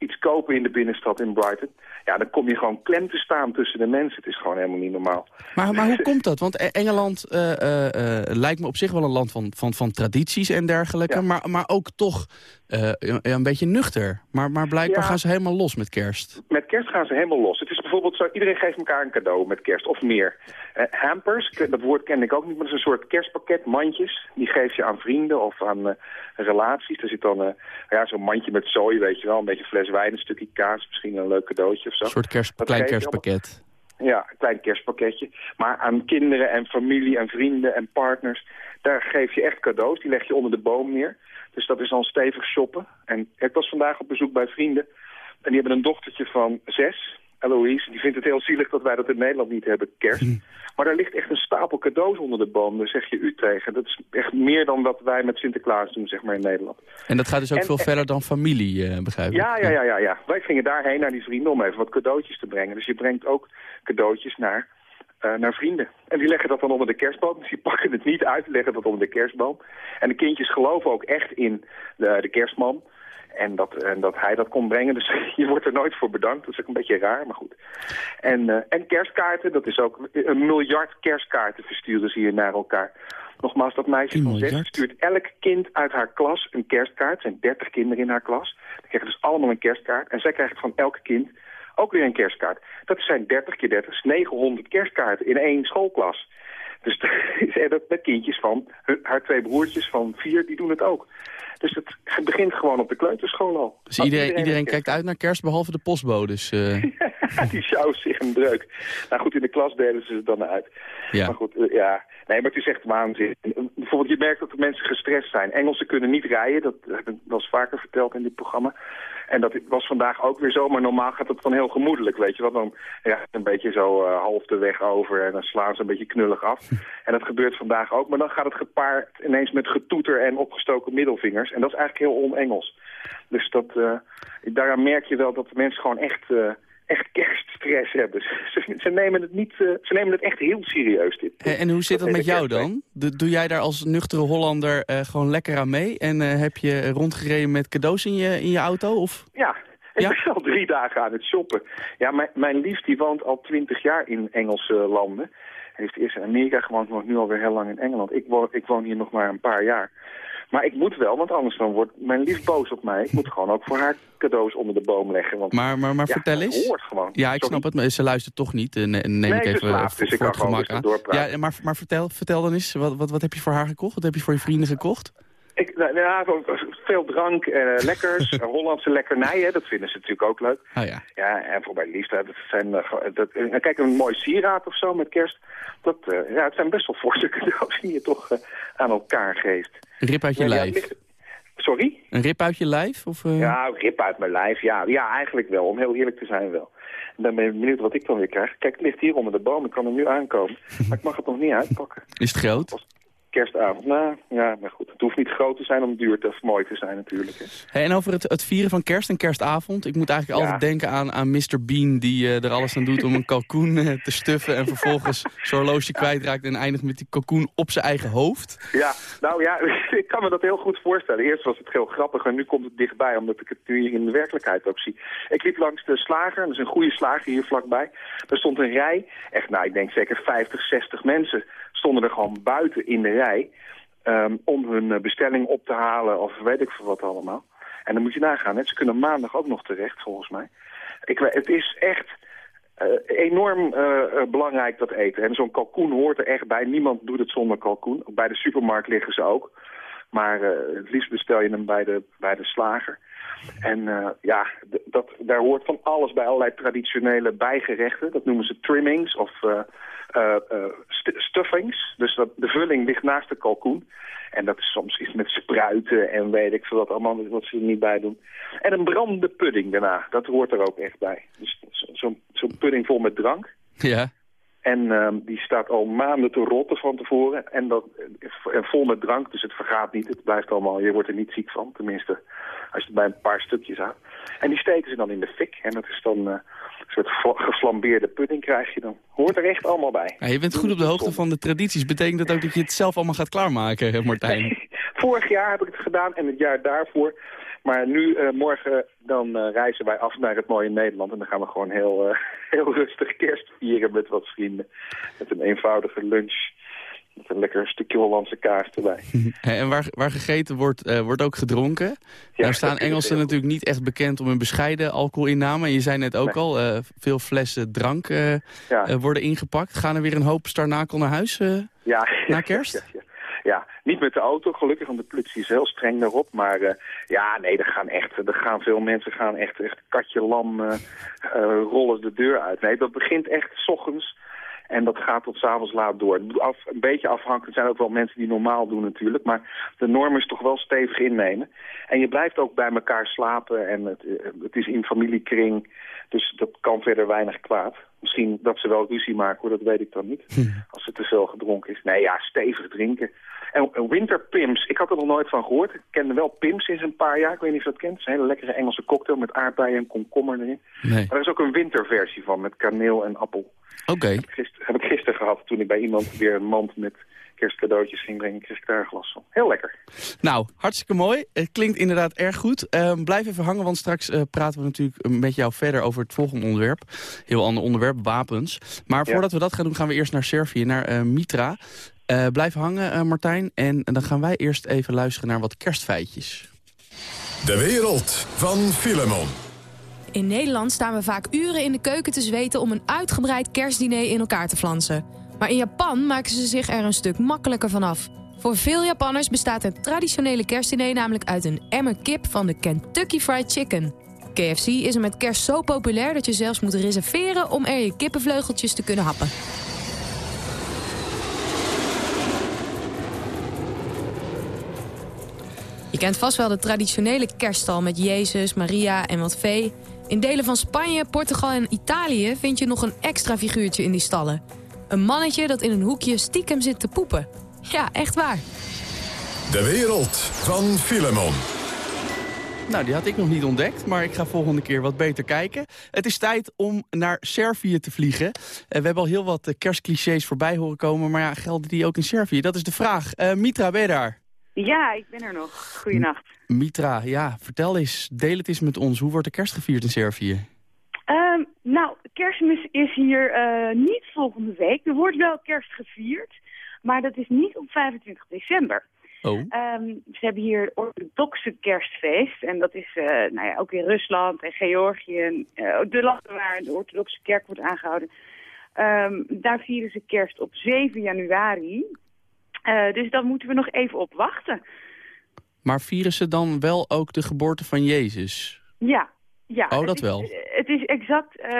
iets kopen in de binnenstad in Brighton. Ja, dan kom je gewoon klem te staan tussen de mensen. Het is gewoon helemaal niet normaal. Maar, maar hoe komt dat? Want E- Engeland eh, eh, eh, lijkt me op zich wel een land van, van, van tradities en dergelijke. Ja. Maar, maar ook toch een, een beetje nuchter. Maar, maar blijkbaar Ja. gaan ze helemaal los met kerst. Met kerst gaan ze helemaal los. Het bijvoorbeeld zo, iedereen geeft elkaar een cadeau met kerst, of meer. Eh, hampers, dat woord ken ik ook niet, maar dat is een soort kerstpakket, mandjes. Die geef je aan vrienden of aan eh, relaties. Er zit dan eh, ja, zo'n mandje met zooi, weet je wel, een beetje fles wijn, een stukje kaas, misschien een leuk cadeautje of zo. Een soort kerst, klein kerstpakket. Ja, een klein kerstpakketje. Maar aan kinderen en familie en vrienden en partners, daar geef je echt cadeaus. Die leg je onder de boom neer. Dus dat is dan stevig shoppen. En ik was vandaag op bezoek bij vrienden. En die hebben een dochtertje van zes, Eloise. Die vindt het heel zielig dat wij dat in Nederland niet hebben, kerst. Maar daar ligt echt een stapel cadeaus onder de boom. Daar zeg je u tegen. Dat is echt meer dan wat wij met Sinterklaas doen, zeg maar, in Nederland. En dat gaat dus ook En- veel verder dan familie, eh, begrijp ik. Ja, ja, ja, ja, ja. Wij gingen daarheen naar die vrienden om even wat cadeautjes te brengen. Dus je brengt ook cadeautjes naar, eh, naar vrienden. En die leggen dat dan onder de kerstboom. Dus die pakken het niet uit, leggen dat onder de kerstboom. En de kindjes geloven ook echt in de, de kerstman. En dat, en dat hij dat kon brengen. Dus je wordt er nooit voor bedankt. Dat is ook een beetje raar, maar goed. En, eh, en kerstkaarten, dat is ook een miljard kerstkaarten versturen ze hier naar elkaar. Nogmaals, dat meisje van zes stuurt elk kind uit haar klas een kerstkaart. Er zijn 30 kinderen in haar klas. Die krijgen dus allemaal een kerstkaart. En zij krijgt van elk kind ook weer een kerstkaart. Dat zijn 30 keer 30, is 900 kerstkaarten in één schoolklas. Dus dat met kindjes van haar twee broertjes van vier, die doen het ook. Dus het begint gewoon op de kleuterschool al. Dus iedereen, kijkt uit naar kerst, behalve de postbodes. eh. die sjouwt zich een breuk. Nou goed, in de klas delen ze het dan uit. Ja. Maar goed, eh, ja. Nee, maar het is echt waanzin. Bijvoorbeeld, je merkt dat de mensen gestrest zijn. Engelsen kunnen niet rijden, dat heb ik wel eens vaker verteld in dit programma. En dat was vandaag ook weer zo, maar normaal gaat het dan heel gemoedelijk, weet je wel. Dan ja, een beetje zo eh, half de weg over en dan slaan ze een beetje knullig af. En dat gebeurt vandaag ook, maar dan gaat het gepaard ineens met getoeter en opgestoken middelvingers. En dat is eigenlijk heel on-Engels. Dus dat, eh, daaraan merk je wel dat de mensen gewoon echt, eh, echt kerststress hebben. Ze, ze, nemen het niet, eh, ze nemen het echt heel serieus, dit. En, en hoe zit dat met jou dan? Do- doe jij daar als nuchtere Hollander gewoon lekker aan mee? En heb je rondgereden met cadeaus in je, in je auto? Of? Ja, ik Ja? ben al drie dagen aan het shoppen. Ja, mijn, mijn lief die woont al twintig jaar in Engelse landen. Hij heeft eerst in Amerika gewoond, woont nu alweer heel lang in Engeland. Ik woon, ik woon hier nog maar een paar jaar. Maar ik moet wel, want anders dan wordt mijn lief boos op mij. Ik moet gewoon ook voor haar cadeaus onder de boom leggen. Want Maar, maar, maar ja, vertel eens. hoort gewoon. Ja, ik Sorry? snap het, maar ze luistert toch niet. En, en neem Nee, ik even slaapt, voor, dus ik kan gewoon gemak aan. rustig doorpraten. Ja, maar, maar vertel, vertel dan eens, wat, wat, wat heb je voor haar gekocht? Wat heb je voor je vrienden gekocht? Ik, nou, ja, veel drank, eh, lekkers, Hollandse lekkernijen, dat vinden ze natuurlijk ook leuk. Oh ja. Ja, en voor mijn liefde, dat zijn, eh, dat, eh, kijk, een mooi sieraad of zo met kerst. Dat, eh, ja, het zijn best wel forse cadeaus die je toch eh, aan elkaar geeft. Rip uit je Ja, lijf. Sorry? Een rip uit je lijf? Of, eh? Ja, rip uit mijn lijf. Ja, ja, eigenlijk wel. Om heel eerlijk te zijn wel. En dan ben ik benieuwd wat ik dan weer krijg. Kijk, het ligt hier onder de boom. Ik kan er nu aankomen. Maar ik mag het nog niet uitpakken. Is het groot? Kerstavond. Nou, ja, maar goed. Het hoeft niet groot te zijn om duur te, of mooi te zijn natuurlijk. Hè. Hey, en over het, het vieren van kerst en kerstavond. Ik moet eigenlijk Ja. altijd denken aan, aan Mr. Bean... die eh, er alles aan doet om een kalkoen eh, te stuffen... en vervolgens zijn horloge kwijtraakt... en eindigt met die kalkoen op zijn eigen hoofd. Ja, nou ja, ik kan me dat heel goed voorstellen. Eerst was het heel grappig en nu komt het dichtbij, omdat ik het nu in de werkelijkheid ook zie. Ik liep langs de slager, dat is een goede slager hier vlakbij. Er stond een rij, echt nou, ik denk zeker 50, 60 mensen stonden er gewoon buiten in de rij... ehm, om hun eh, bestelling op te halen of weet ik veel wat allemaal. En dan moet je nagaan, hè. ze kunnen maandag ook nog terecht, volgens mij. Ik, het is echt eh, enorm eh, belangrijk dat eten. En zo'n kalkoen hoort er echt bij. Niemand doet het zonder kalkoen. Bij de supermarkt liggen ze ook. Maar eh, het liefst bestel je hem bij de, bij de slager. En eh, ja, dat, daar hoort van alles bij allerlei traditionele bijgerechten. Dat noemen ze trimmings of st- stuffings. Dus dat, de vulling ligt naast de kalkoen. En dat is soms iets met spruiten en weet ik veel wat allemaal wat ze er niet bij doen. En een brandende pudding daarna, dat hoort er ook echt bij. Dus zo- zo'n zo'n pudding vol met drank. Ja. En ehm, die staat al maanden te rotten van tevoren. En, dat, en vol met drank, dus het vergaat niet. Het blijft allemaal, je wordt er niet ziek van. Tenminste, als je het bij een paar stukjes houdt. En die steken ze dan in de fik. En dat is dan eh, een soort fla- geflambeerde pudding krijg je dan. Hoort er echt allemaal bij. Ja, je bent goed op de hoogte van de tradities. Betekent dat ook dat je het zelf allemaal gaat klaarmaken, Martijn? Vorig jaar heb ik het gedaan en het jaar daarvoor. Maar nu, eh, morgen, dan eh, reizen wij af naar het mooie Nederland. En dan gaan we gewoon heel, eh, heel rustig kerst vieren met wat vrienden. Met een eenvoudige lunch. Met een lekker stukje Hollandse kaas erbij. En waar, waar gegeten wordt, wordt ook gedronken. nou staan Engelsen natuurlijk niet echt bekend om een bescheiden alcoholinname. En je zei net ook Nee. al, veel flessen drank Ja. worden ingepakt. Gaan er weer een hoop starnakel naar huis Ja, na kerst? Ja, ja. Niet met de auto, gelukkig, want de politie is heel streng daarop. Maar eh, ja, nee, er gaan echt, er gaan veel mensen gaan echt, echt katje lam eh, eh, rollen de deur uit. Nee, dat begint echt s ochtends en dat gaat tot 's avonds laat door. Af, een beetje afhankelijk zijn ook wel mensen die normaal doen natuurlijk. Maar de norm is toch wel stevig innemen. En je blijft ook bij elkaar slapen en het, het is in familiekring. Dus dat kan verder weinig kwaad. Misschien dat ze wel ruzie maken, hoor, dat weet ik dan niet. Als het te veel gedronken is. Nee, ja, stevig drinken. En, winterpims, ik had er nog nooit van gehoord. Ik kende wel pims sinds een paar jaar, ik weet niet of je dat kent. Het is een hele lekkere Engelse cocktail met aardbeien en komkommer erin. Nee. Maar er is ook een winterversie van met kaneel en appel. Oké. Heb ik gisteren gehad toen ik bij iemand weer een mand met kerstcadeautjes ging brengen. Kreeg ik daar een glas van. Heel lekker. Nou, hartstikke mooi. Het klinkt inderdaad erg goed. Ehm, blijf even hangen, want straks eh, praten we natuurlijk met jou verder over het volgende onderwerp. Heel ander onderwerp, wapens. Maar Ja. voordat we dat gaan doen, gaan we eerst naar Servië, naar eh, Mitra. Eh, blijf hangen, eh, Martijn. En, dan gaan wij eerst even luisteren naar wat kerstfeitjes. De wereld van Filemon. In Nederland staan we vaak uren in de keuken te zweten om een uitgebreid kerstdiner in elkaar te flansen. Maar in Japan maken ze zich er een stuk makkelijker vanaf. Voor veel Japanners bestaat het traditionele kerstdiner namelijk uit een emmer kip van de Kentucky Fried Chicken. KFC is er met kerst zo populair dat je zelfs moet reserveren om er je kippenvleugeltjes te kunnen happen. Je kent vast wel de traditionele kerststal met Jezus, Maria en wat vee. In delen van Spanje, Portugal en Italië vind je nog een extra figuurtje in die stallen. Een mannetje dat in een hoekje stiekem zit te poepen. Ja, echt waar. De wereld van Filemon. Nou, die had ik nog niet ontdekt, maar ik ga volgende keer wat beter kijken. Het is tijd om naar Servië te vliegen. Eh, we hebben al heel wat eh, kerstclichés voorbij horen komen, maar ja, gelden die ook in Servië? Dat is de vraag. Eh, Mitra, ben je daar? Ja, ik ben er nog. Goedenacht. Mitra, ja, vertel eens, deel het eens met ons. Hoe wordt de kerst gevierd in Servië? Ehm, nou, kerstmis is hier eh, niet volgende week. Er wordt wel kerst gevierd, maar dat is niet op 25 december. Oh, Ehm, ze hebben hier het orthodoxe kerstfeest. En dat is eh, nou ja, ook in Rusland en Georgië. En, eh, de landen waar de orthodoxe kerk wordt aangehouden. Ehm, daar vieren ze kerst op 7 januari. Dus dan moeten we nog even op wachten. maar vieren ze dan wel ook de geboorte van Jezus? Ja, ja. Oh, dat wel. Het is exact eh,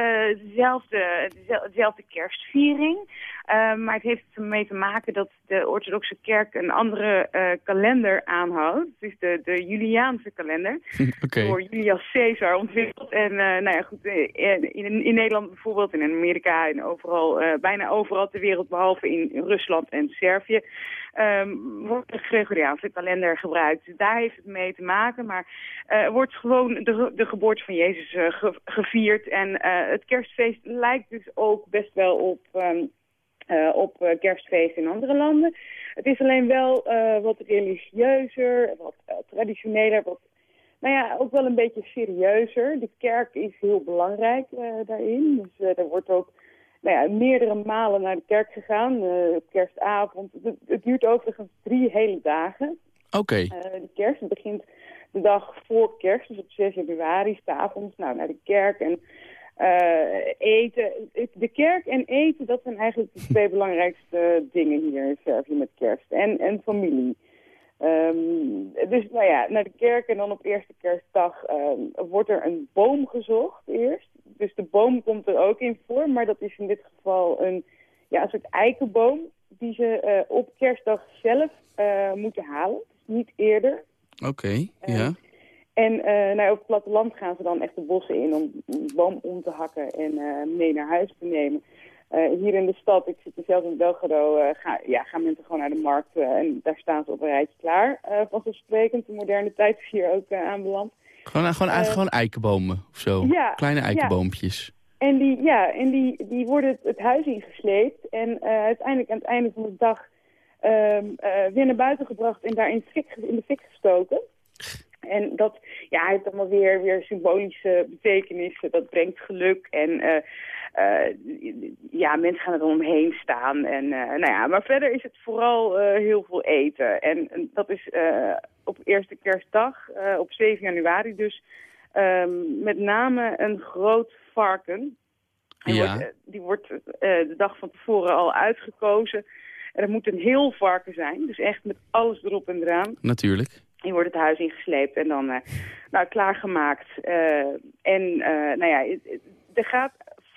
dezelfde, dezel- dezelfde kerstviering. Eh, maar het heeft ermee te maken dat de orthodoxe kerk een andere eh, kalender aanhoudt. Het is de, de Juliaanse kalender. Door Julius Caesar ontwikkeld. En eh, nou ja, goed, in, in Nederland bijvoorbeeld, en in Amerika en overal, bijna overal ter wereld, behalve in Rusland en Servië, ehm, wordt de Gregoriaanse kalender gebruikt. Daar heeft het mee te maken, maar er wordt gewoon de, de geboorte van Jezus eh, ge- gevierd. En eh, het kerstfeest lijkt dus ook best wel op, ehm, eh, op kerstfeesten in andere landen. Het is alleen wel wat religieuzer, wat traditioneler, wat nou ja, ook wel een beetje serieuzer. De kerk is heel belangrijk daarin. Dus er wordt ook nou ja, meerdere malen naar de kerk gegaan. eh, op kerstavond. Het, het duurt overigens drie hele dagen. Oké. Eh, de kerst het begint de dag voor kerst, dus op 6 januari, s'avonds, nou, naar de kerk en eh, eten. De kerk en eten, dat zijn eigenlijk de twee belangrijkste dingen hier in Servië met kerst. En, en familie. Ehm, dus nou ja, naar de kerk en dan op eerste kerstdag ehm, wordt er een boom gezocht eerst. Dus de boom komt er ook in voor, maar dat is in dit geval een, ja, een soort eikenboom die ze eh, op kerstdag zelf eh, moeten halen. Dus niet eerder. Oké, ja. En eh nou, op het platteland gaan ze dan echt de bossen in om een boom om te hakken en eh, mee naar huis te nemen. Eh, hier in de stad, ik zit zelf in Belgrado, eh, ga, ja, gaan mensen gewoon naar de markt eh, en daar staan ze op een rijtje klaar. Eh vanzelfsprekend, de moderne tijd is hier ook eh, aanbeland. Gewoon, gewoon, Eh, gewoon eikenbomen of zo. ja, Kleine ja. eikenboompjes. En die, ja, en die, die worden het, het huis ingesleept en eh, uiteindelijk aan het einde van de dag ehm, eh, weer naar buiten gebracht en daar in, de fik, in de fik gestoken. En dat ja, heeft allemaal weer, weer symbolische betekenissen. Dat brengt geluk en eh, eh, ja, mensen gaan er omheen staan. En, eh, nou ja, maar verder is het vooral eh, heel veel eten. En, en dat is eh, op eerste kerstdag, eh, op 7 januari dus, ehm, met name een groot varken. Die Ja. wordt, eh, die wordt eh, de dag van tevoren al uitgekozen. En dat moet een heel varken zijn, dus echt met alles erop en eraan. Natuurlijk. Die wordt het huis ingesleept en dan eh, nou, klaargemaakt. Eh, en eh, nou ja, er gaat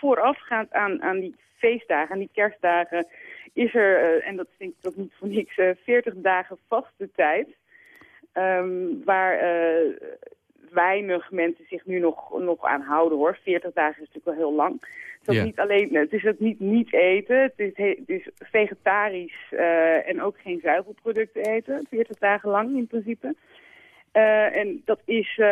voorafgaand aan, aan die feestdagen, aan die kerstdagen, is er, eh, en dat denk ik ook niet voor niks, eh 40 dagen vaste tijd. Ehm, waar eh, weinig mensen zich nu nog, nog aan houden hoor. 40 dagen is natuurlijk wel heel lang. Het is niet alleen, het is ook niet niet eten. Het is, het vegetarisch eh, en ook geen zuivelproducten eten. 40 dagen lang in principe. Eh, en dat is, eh,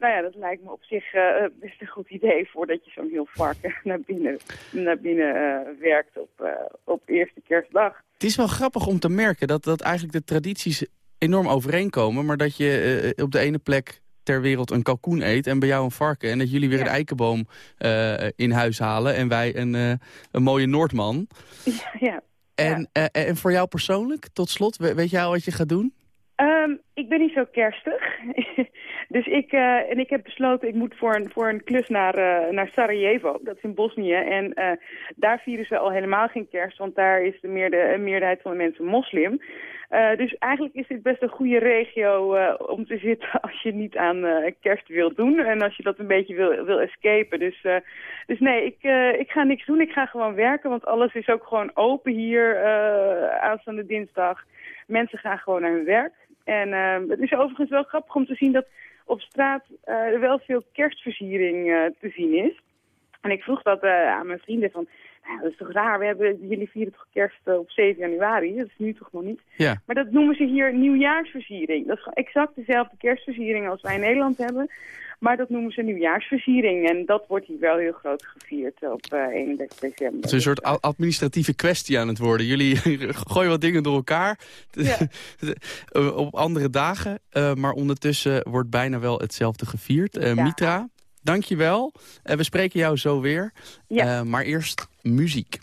nou ja, dat lijkt me op zich eh, best een goed idee voordat je zo'n heel varken naar binnen, naar binnen werkt op, op eerste kerstdag. Het is wel grappig om te merken dat, dat eigenlijk de tradities enorm overeenkomen... maar dat je op de ene plek ter wereld een kalkoen eet en bij jou een varken... en dat jullie weer Ja. een eikenboom in huis halen en wij een, een mooie Noordman. ja. En, en voor jou persoonlijk, tot slot, we- weet jij al wat je gaat doen? Ehm, ik ben niet zo kerstig. dus ik, eh, en ik heb besloten, ik moet voor een, voor een klus naar, eh, naar Sarajevo. Dat is in Bosnië. En eh, daar vieren ze al helemaal geen kerst, want daar is de, meerderheid van de mensen moslim. Dus eigenlijk is dit best een goede regio om te zitten als je niet aan kerst wilt doen. En als je dat een beetje wil, wil escapen. Dus, dus nee, ik, ik ga niks doen. Ik ga gewoon werken, want alles is ook gewoon open hier aanstaande dinsdag. Mensen gaan gewoon naar hun werk. En eh, het is overigens wel grappig om te zien dat op straat eh, er wel veel kerstversiering eh, te zien is. En ik vroeg dat eh, aan mijn vrienden van, nou, dat is toch raar, we hebben, jullie vieren toch kerst eh, op 7 januari, dat is nu toch nog niet. Ja. Maar dat noemen ze hier nieuwjaarsversiering. Dat is exact dezelfde kerstversiering als wij in Nederland hebben. Maar dat noemen ze nieuwjaarsversiering. En dat wordt hier wel heel groot gevierd op eh 31 december. Het is een soort administratieve kwestie aan het worden. Jullie gooien wat dingen door elkaar Ja. eh, op andere dagen. eh, maar ondertussen wordt bijna wel hetzelfde gevierd. Eh, Ja. Mitra, dankjewel. Uh, we spreken jou zo weer. Ja. Eh, maar eerst muziek.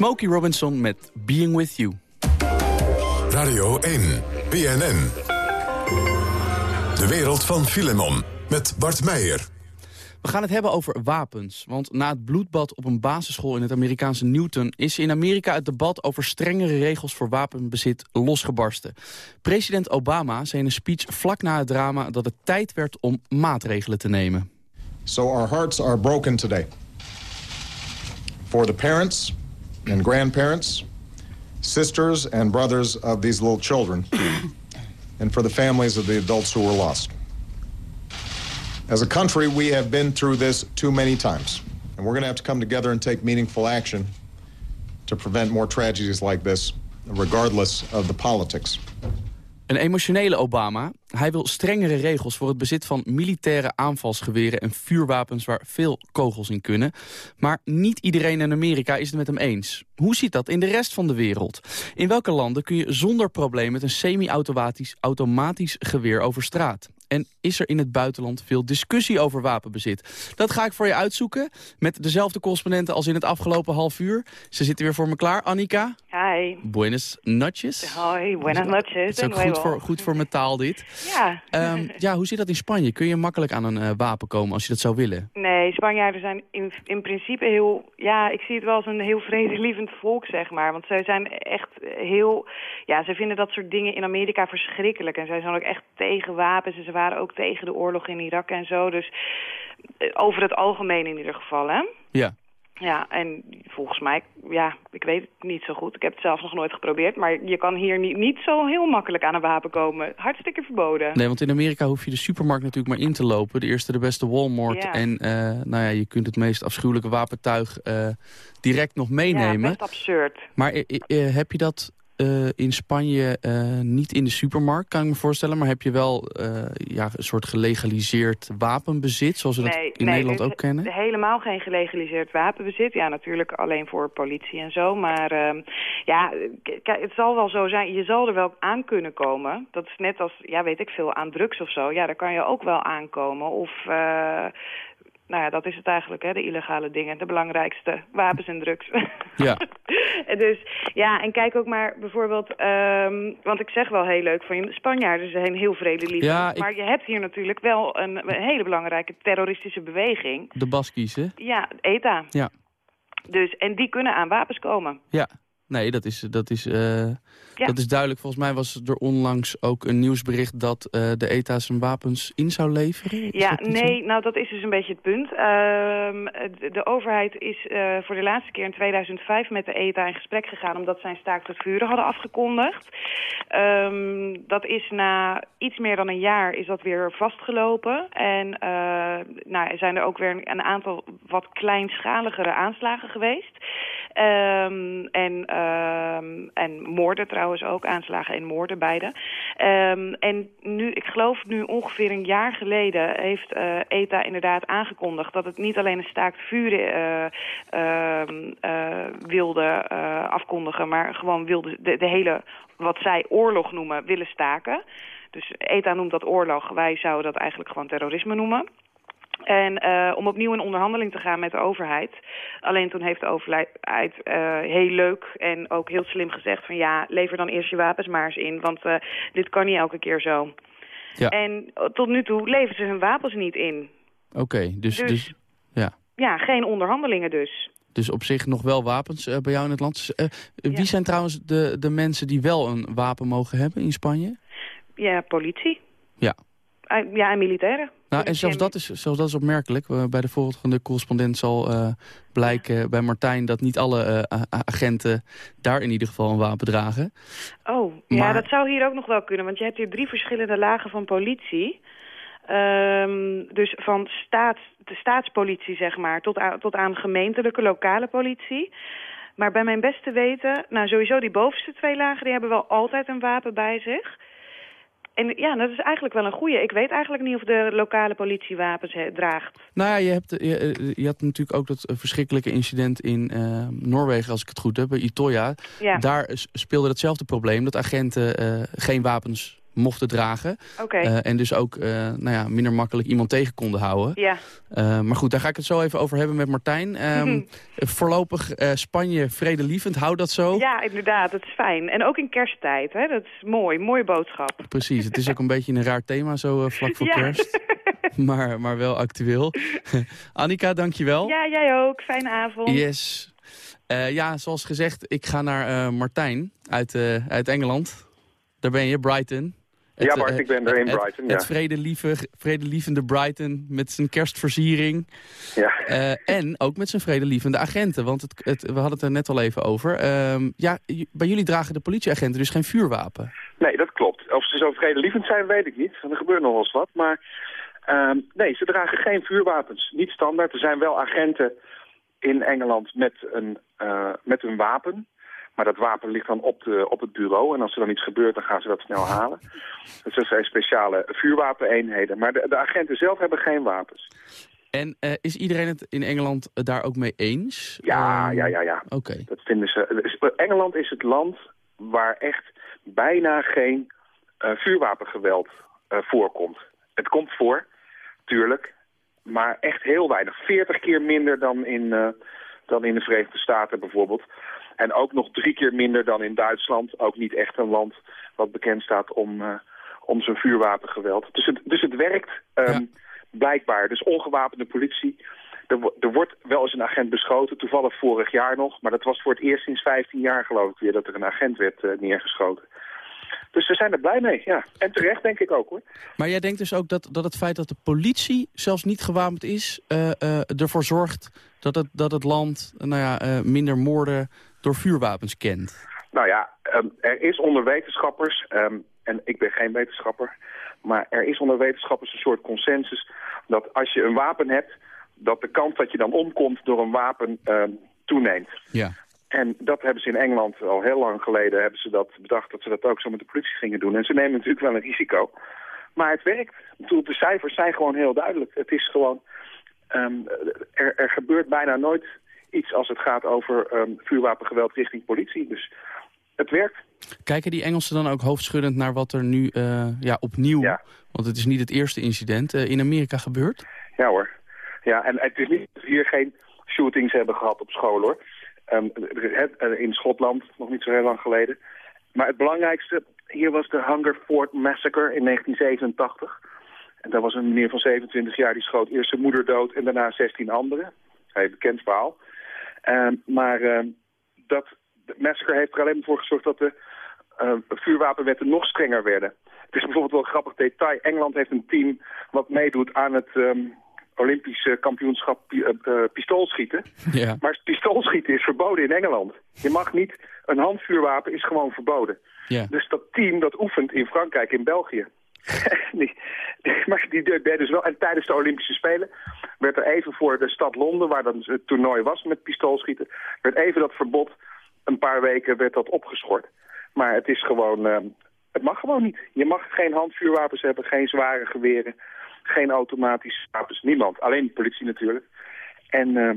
Smokey Robinson met Being With You. Radio 1, BNN. De wereld van Filemon. Met Bart Meijer. We gaan het hebben over wapens. Want na het bloedbad op een basisschool in het Amerikaanse Newton... is in Amerika het debat over strengere regels voor wapenbezit losgebarsten. President Obama zei in een speech vlak na het drama... dat het tijd werd om maatregelen te nemen. So our hearts are broken today. For the parents and grandparents, sisters and brothers of these little children, and for the families of the adults who were lost. As a country, we have been through this too many times, and we're going to have to come together and take meaningful action to prevent more tragedies like this, regardless of the politics. Een emotionele Obama. Hij wil strengere regels voor het bezit van militaire aanvalsgeweren en vuurwapens waar veel kogels in kunnen. Maar niet iedereen in Amerika is het met hem eens. Hoe ziet dat in de rest van de wereld? In welke landen kun je zonder probleem met een semi-automatisch automatisch geweer over straat? En is er in het buitenland veel discussie over wapenbezit? Dat ga ik voor je uitzoeken met dezelfde correspondenten als in het afgelopen half uur. Ze zitten weer voor me klaar. Annika, Hi. buenas noches. Hoi, buenas noches. Het is ook goed voor, goed voor mijn taal dit. Ja. Ehm, ja, hoe zit dat in Spanje? Kun je makkelijk aan een eh, wapen komen als je dat zou willen? Nee, Spanjaarden zijn in, in principe heel... Ja, ik zie het wel als een heel vredelievend volk, zeg maar. Want zij zijn echt heel... Ja, ze vinden dat soort dingen in Amerika verschrikkelijk. En zij zijn ook echt tegen wapens. En ze waren ook tegen de oorlog in Irak en zo. Dus eh, over het algemeen in ieder geval, hè? Ja. Ja, en volgens mij, ja, ik weet het niet zo goed. Ik heb het zelf nog nooit geprobeerd. Maar je kan hier niet, niet zo heel makkelijk aan een wapen komen. Hartstikke verboden. Nee, want in Amerika hoef je de supermarkt natuurlijk maar in te lopen. De eerste, de beste Walmart. Ja. En eh, nou ja, je kunt het meest afschuwelijke wapentuig eh, direct nog Ja, meenemen. best absurd. Maar heb je dat eh, in Spanje eh, niet in de supermarkt, kan ik me voorstellen. Maar heb je wel eh, ja, een soort gelegaliseerd wapenbezit, zoals we dat in Nederland ook kennen? Helemaal geen gelegaliseerd wapenbezit. Ja, natuurlijk alleen voor politie en zo. Maar ehm, ja, het zal wel zo zijn. Je zal er wel aan kunnen komen. Dat is net als, ja, weet ik veel, aan drugs of zo. Ja, daar kan je ook wel aankomen. Of... nou ja, dat is het eigenlijk, hè, de illegale dingen. De belangrijkste, wapens en drugs. Ja. En dus, ja, en kijk ook maar bijvoorbeeld... ehm, want ik zeg wel heel leuk van je, Spanjaarden zijn heel vredelievend. Ja, ik- Maar je hebt hier natuurlijk wel een, een hele belangrijke terroristische beweging. De Baskies, hè? Ja, ETA. Ja. Dus, en die kunnen aan wapens komen. Ja. Nee, dat is, dat, is, eh, Ja. dat is duidelijk. Volgens mij was er onlangs ook een nieuwsbericht... dat eh, de ETA zijn wapens in zou leveren. Is Ja, zo? nee, nou dat is dus een beetje het punt. Ehm, de, overheid is eh, voor de laatste keer in 2005 met de ETA in gesprek gegaan... omdat zij een staakt het vuren hadden afgekondigd. Ehm, dat is na iets meer dan een jaar is dat weer vastgelopen. En nou, er zijn er ook weer een, een aantal wat kleinschaligere aanslagen geweest. Ehm, en, ehm, en moorden trouwens ook, aanslagen en moorden, beide. Ehm, en nu, ik geloof nu ongeveer een jaar geleden heeft eh, ETA inderdaad aangekondigd dat het niet alleen een staakt vuren eh, ehm, eh, wilde afkondigen, maar gewoon wilde de, de hele, wat zij oorlog noemen, willen staken. Dus ETA noemt dat oorlog, wij zouden dat eigenlijk gewoon terrorisme noemen. En eh, om opnieuw in onderhandeling te gaan met de overheid. Alleen toen heeft de overheid eh, heel leuk en ook heel slim gezegd van ja, lever dan eerst je wapens maar eens in. Want eh, dit kan niet elke keer zo. Ja. En tot nu toe leveren ze hun wapens niet in. Oké, dus, Dus- dus, ja. Ja, geen onderhandelingen dus. dus op zich nog wel wapens bij jou in het land. Wie Ja. zijn trouwens de, de mensen die wel een wapen mogen hebben in Spanje? Ja, politie. Ja. Ja, en militairen. Nou, en zelfs dat is, zelfs dat is opmerkelijk. Eh, Bij de volgende correspondent zal eh, blijken bij Martijn... dat niet alle eh, agenten daar in ieder geval een wapen dragen. Oh, ja, Maar- dat zou hier ook nog wel kunnen. Want je hebt hier drie verschillende lagen van politie. Ehm, dus van staats, de staatspolitie, zeg maar, tot aan, tot aan gemeentelijke, lokale politie. Maar bij mijn beste weten, nou sowieso die bovenste twee lagen, die hebben wel altijd een wapen bij zich. En ja, dat is eigenlijk wel een goeie. Ik weet eigenlijk niet of de lokale politie wapens he- draagt. Nou ja, je, hebt, je, je had natuurlijk ook dat eh, verschrikkelijke incident in eh, Noorwegen... als ik het goed heb, bij Itoya. Ja. Daar speelde hetzelfde probleem... dat agenten eh, geen wapens mochten dragen. Eh, en dus ook eh, nou ja, minder makkelijk iemand tegen konden houden. Ja. Eh, maar goed, daar ga ik het zo even over hebben met Martijn. Ehm. Voorlopig Spanje vredelievend, hou dat zo. Ja, inderdaad, dat is fijn. En ook in kersttijd, hè? dat is mooi, mooie boodschap. Precies, het is ook een beetje een raar thema zo vlak voor Ja. kerst. Maar, maar wel actueel. Annika, dankjewel. Ja, jij ook. Fijne avond. Yes. Ja, zoals gezegd, ik ga naar Martijn uit, uit Engeland. Daar ben je, Brighton. Ja, Bart, eh, ik ben er in het- Brighton, Het ja. vredelieve, vredelievende Brighton met zijn kerstversiering. Ja. Eh, en ook met zijn vredelievende agenten. Want het, het, we hadden het er net al even over. Ehm, ja, bij jullie dragen de politieagenten dus geen vuurwapen. Nee, dat klopt. Of ze zo vredelievend zijn, weet ik niet. Er gebeurt nog wel eens wat. Maar ehm, nee, ze dragen geen vuurwapens. Niet standaard. Er zijn wel agenten in Engeland met een, eh, met een wapen. Maar dat wapen ligt dan op, de, op het bureau. En als er dan iets gebeurt, dan gaan ze dat snel halen. Dus dat zijn speciale vuurwapeneenheden. Maar de, de agenten zelf hebben geen wapens. En eh, is iedereen het in Engeland eh, daar ook mee eens? Ja, Ehm, ja, ja, ja. Oké. Dat vinden ze. dus Engeland is het land waar echt bijna geen eh, vuurwapengeweld eh, voorkomt. Het komt voor, tuurlijk, maar echt heel weinig. 40 keer minder dan in, eh, dan in de Verenigde Staten bijvoorbeeld. En ook nog drie keer minder dan in Duitsland. Ook niet echt een land wat bekend staat om, eh, om zijn vuurwapengeweld. Dus het, dus het werkt ehm, blijkbaar. Dus ongewapende politie. Er, er wordt wel eens een agent beschoten, toevallig vorig jaar nog. Maar dat was voor het eerst sinds 15 jaar geloof ik weer dat er een agent werd eh, neergeschoten. Dus ze zijn er blij mee, ja. En terecht denk ik ook hoor. Maar jij denkt dus ook dat, dat het feit dat de politie zelfs niet gewapend is... eh, ervoor zorgt dat het, dat het land nou ja, eh, minder moorden door vuurwapens kent? Nou ja, ehm, er is onder wetenschappers, ehm, en ik ben geen wetenschapper... maar er is onder wetenschappers een soort consensus dat als je een wapen hebt... dat de kans dat je dan omkomt door een wapen ehm, toeneemt. Ja. En dat hebben ze in Engeland al heel lang geleden hebben ze dat bedacht dat ze dat ook zo met de politie gingen doen. En ze nemen natuurlijk wel een risico. Maar het werkt. De cijfers zijn gewoon heel duidelijk. Het is gewoon, ehm, er, er gebeurt bijna nooit iets als het gaat over ehm, vuurwapengeweld richting politie. Dus het werkt. Kijken die Engelsen dan ook hoofdschuddend naar wat er nu eh, ja, opnieuw... want het is niet het eerste incident, eh, in Amerika gebeurt? Ja hoor. Ja, en het is niet dat we hier geen shootings hebben gehad op school hoor. Ehm, het- eh, in Schotland, nog niet zo heel lang geleden. Maar het belangrijkste, hier was de Hungerford Massacre in 1987. En dat was een meneer van 27 jaar, die schoot eerst zijn moeder dood en daarna 16 anderen. Een bekend verhaal. Ehm, maar ehm, dat massacre heeft er alleen maar voor gezorgd dat de eh, vuurwapenwetten nog strenger werden. Het is bijvoorbeeld wel een grappig detail. Engeland heeft een team wat meedoet aan het ehm, Olympische kampioenschap pi- eh, eh, pistoolschieten. Ja. Maar pistoolschieten is verboden in Engeland. Je mag niet, een handvuurwapen is gewoon verboden. Ja. Dus dat team dat oefent in Frankrijk en België. die- maar die deed dus wel. En tijdens de Olympische Spelen werd er even voor de stad Londen, waar dan het toernooi was met pistoolschieten, werd even dat verbod, een paar weken werd dat opgeschort. Maar het is gewoon, eh, het mag gewoon niet. Je mag geen handvuurwapens hebben, geen zware geweren, geen automatische wapens, niemand. Alleen de politie natuurlijk. En eh,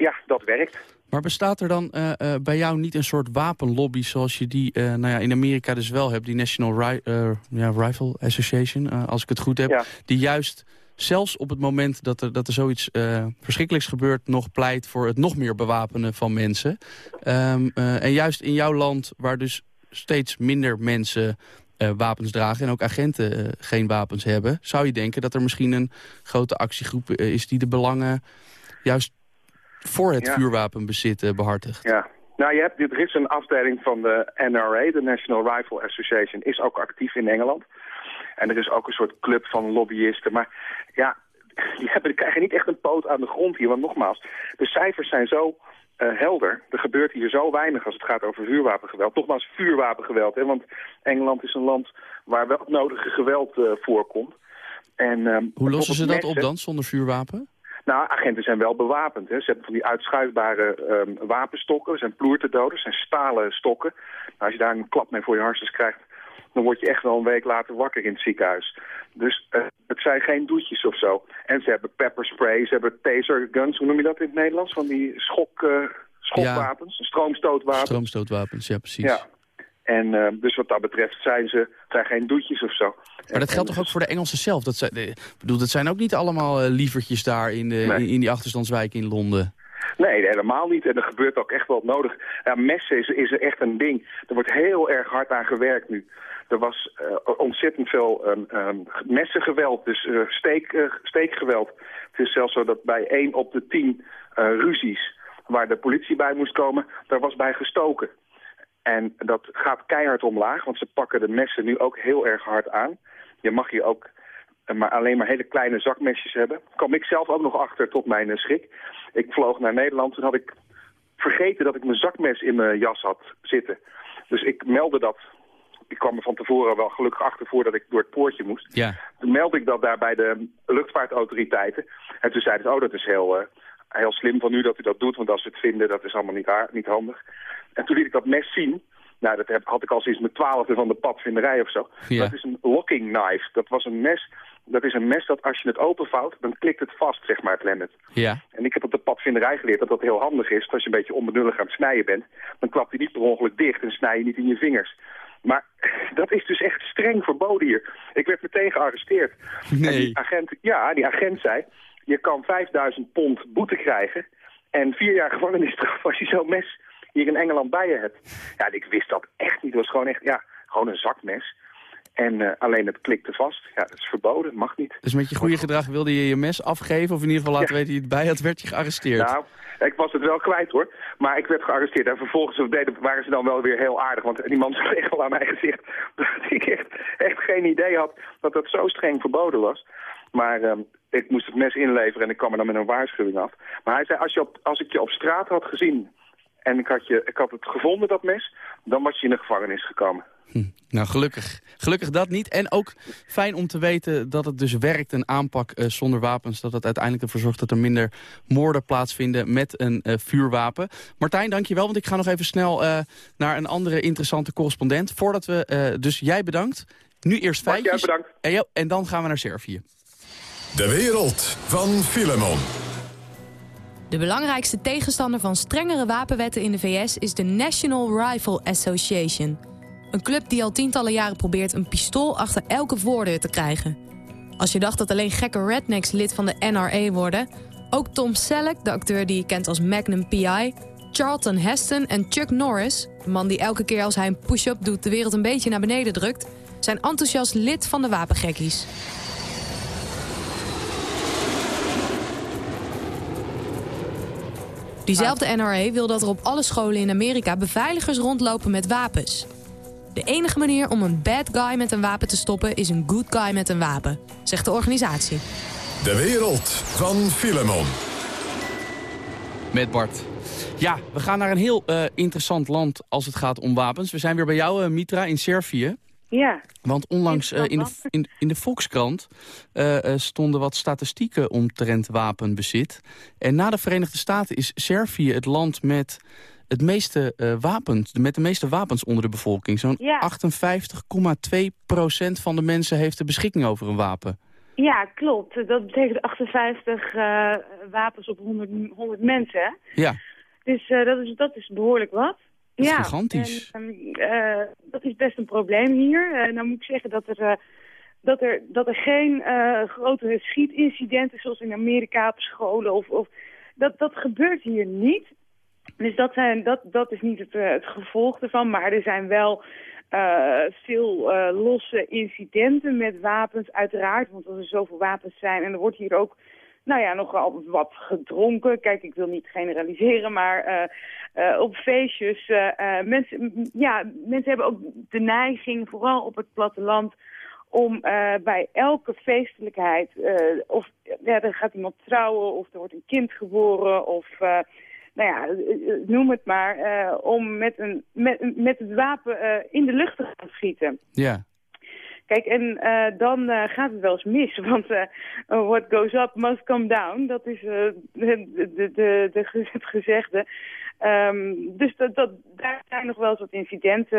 ja, dat werkt. Maar bestaat er dan eh, eh, bij jou niet een soort wapenlobby zoals je die eh, nou ja, in Amerika dus wel hebt, die National Ri ja, Rifle Association, als ik het goed heb, Ja. die juist zelfs op het moment dat er, dat er zoiets verschrikkelijks gebeurt, nog pleit voor het nog meer bewapenen van mensen. Ehm, eh, en juist in jouw land, waar dus steeds minder mensen wapens dragen en ook agenten geen wapens hebben, zou je denken dat er misschien een grote actiegroep is die de belangen juist voor het Ja. vuurwapenbezit eh, behartigt. Ja. Nou, je hebt, er is een afdeling van de NRA, de National Rifle Association, is ook actief in Engeland. En er is ook een soort club van lobbyisten. Maar ja, die, hebben, die krijgen niet echt een poot aan de grond hier. Want nogmaals, de cijfers zijn zo eh, helder. Er gebeurt hier zo weinig als het gaat over vuurwapengeweld. Nogmaals, vuurwapengeweld. Hè, want Engeland is een land waar wel het nodige geweld eh, voorkomt. En, ehm, Hoe lossen ze dat op dan, zonder vuurwapen? Nou, agenten zijn wel bewapend. Hè. Ze hebben van die uitschuifbare ehm, wapenstokken. Er zijn er zijn stalen stokken. Nou, als je daar een klap mee voor je hartjes krijgt... dan word je echt wel een week later wakker in het ziekenhuis. Dus eh, het zijn geen doetjes of zo. En ze hebben pepperspray, ze hebben taser guns. Hoe noem je dat in het Nederlands? Van die schok, eh, schokwapens, stroomstootwapens. Stroomstootwapens, ja precies. Ja. En eh, dus wat dat betreft zijn ze zijn geen doetjes of zo. Maar dat geldt toch ook voor de Engelsen zelf? Dat zijn, bedoel, dat zijn ook niet allemaal eh, lievertjes daar in, de, in, in die achterstandswijk in Londen. Nee, helemaal niet. En er gebeurt ook echt wel nodig. Ja, messen is, is echt een ding. Er wordt heel erg hard aan gewerkt nu. Er was eh, ontzettend veel um, um, messengeweld, dus steek, steekgeweld. Het is zelfs zo dat bij 1 op de 10 eh, ruzies waar de politie bij moest komen, daar was bij gestoken. En dat gaat keihard omlaag, want ze pakken de messen nu ook heel erg hard aan. Je mag hier ook eh, maar alleen maar hele kleine zakmesjes hebben. kwam ik zelf ook nog achter tot mijn eh, schrik. Ik vloog naar Nederland, toen had ik vergeten dat ik mijn zakmes in mijn jas had zitten. Dus ik meldde dat. Ik kwam er van tevoren wel gelukkig achter voordat ik door het poortje moest. Ja. Toen meldde ik dat daar bij de luchtvaartautoriteiten. En toen zeiden ze, oh dat is heel, eh, heel slim van u dat u dat doet. Want als ze het vinden, dat is allemaal niet, niet handig. En toen liet ik dat mes zien. Nou, dat heb, had ik al sinds mijn twaalfde van de padvinderij of zo. Ja. Dat is een locking knife. Dat was een mes. Dat is een mes dat als je het openvouwt, dan klikt het vast, zeg maar, het lemmet. Ja. En ik heb op de padvinderij geleerd dat dat heel handig is. Als je een beetje onbenullig aan het snijden bent, dan klapt hij niet per ongeluk dicht en snij je niet in je vingers. Maar dat is dus echt streng verboden hier. Ik werd meteen gearresteerd. En Nee. die agent, ja, die agent zei, je kan 5000 pond boete krijgen en vier jaar gevangenisstraf als je zo'n mes hier in Engeland bij je hebt. Ja, ik wist dat echt niet. Het was gewoon echt, ja, gewoon een zakmes. En eh, alleen het klikte vast. Ja, dat is verboden, mag niet. Dus met je goede gedrag wilde je je mes afgeven... of in ieder geval laten weten dat je het bij had, werd je gearresteerd. Nou, ik was het wel kwijt hoor. Maar ik werd gearresteerd. En vervolgens waren ze dan wel weer heel aardig. Want die man zag echt wel aan mijn gezicht. Dat ik echt, echt geen idee had dat dat zo streng verboden was. Maar ehm, ik moest het mes inleveren en ik kwam er dan met een waarschuwing af. Maar hij zei, als, je op, als ik je op straat had gezien en ik had, je, ik had het gevonden, dat mes, dan was je in de gevangenis gekomen. Nou, gelukkig. Gelukkig dat niet. En ook fijn om te weten dat het dus werkt, een aanpak eh, zonder wapens. Dat het uiteindelijk ervoor zorgt dat er minder moorden plaatsvinden met een eh, vuurwapen. Martijn, dankjewel, want ik ga nog even snel eh, naar een andere interessante correspondent. Voordat we, eh, dus jij bedankt. Nu eerst Mark, jij feitjes. bedankt. En, ja, en dan gaan we naar Servië. De wereld van Filemon. De belangrijkste tegenstander van strengere wapenwetten in de VS is de National Rifle Association. Een club die al tientallen jaren probeert een pistool achter elke voordeur te krijgen. Als je dacht dat alleen gekke rednecks lid van de NRA worden... ook Tom Selleck, de acteur die je kent als Magnum P.I... Charlton Heston en Chuck Norris... de man die elke keer als hij een push-up doet de wereld een beetje naar beneden drukt... zijn enthousiast lid van de wapengekkies. Diezelfde NRA wil dat er op alle scholen in Amerika beveiligers rondlopen met wapens. De enige manier om een bad guy met een wapen te stoppen is een good guy met een wapen, zegt de organisatie. De wereld van Filemon. Met Bart. Ja, we gaan naar een heel eh, interessant land als het gaat om wapens. We zijn weer bij jou, eh, Mitra, in Servië. Ja. Want onlangs eh, in, de, in, in de Volkskrant eh, eh, stonden wat statistieken omtrent wapenbezit. En na de Verenigde Staten is Servië het land met het meeste wapens, met de meeste wapens onder de bevolking. Zo'n Ja. 58,2 procent van de mensen heeft de beschikking over een wapen. Ja, klopt. Dat betekent 58 eh, wapens op 100, 100 mensen. Ja, Dus dat, is, dat is behoorlijk wat. Dat is ja, gigantisch. En, ehm, eh, dat is best een probleem hier. Eh nou moet ik zeggen dat er, eh, dat er, dat er geen eh, grotere schietincidenten zoals in Amerika op scholen of, of dat, dat gebeurt hier niet. Dus dat, zijn, dat, dat is niet het, het gevolg ervan, maar er zijn wel veel losse incidenten met wapens, uiteraard. Want als er zoveel wapens zijn en er wordt hier ook nou ja, nogal wat gedronken. Kijk, ik wil niet generaliseren, maar eh, eh, op feestjes... eh, mensen, ja, mensen hebben ook de neiging, vooral op het platteland... om bij elke feestelijkheid... of ja, er gaat iemand trouwen, of er wordt een kind geboren... of nou ja, noem het maar... om met, een, met, met het wapen in de lucht te gaan schieten. ja. Kijk, en eh, dan eh, gaat het wel eens mis. Want eh, what goes up must come down. Dat is de, het gezegde. Ehm, dus dat, dat, daar zijn nog wel eens wat incidenten.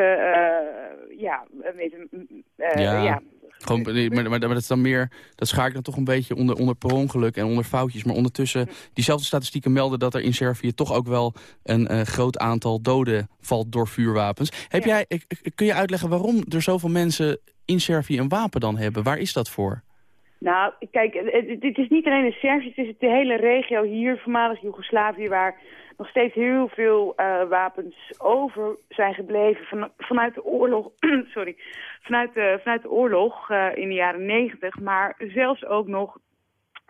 ja, met, Ja. ja. Gewoon, maar, dat is dan meer, dat schaar ik dan toch een beetje onder, onder per ongeluk en onder foutjes. Maar ondertussen, diezelfde statistieken melden dat er in Servië toch ook wel een groot aantal doden valt door vuurwapens. Heb jij, kun je uitleggen waarom er zoveel mensen in Servië een wapen dan hebben? Waar is dat voor? Nou, kijk, het is niet alleen in Servië, het is de hele regio hier, voormalig Joegoslavië, waar nog steeds heel veel eh, wapens over zijn gebleven van, vanuit de oorlog. sorry, vanuit de, vanuit de oorlog eh, in de jaren negentig, maar zelfs ook nog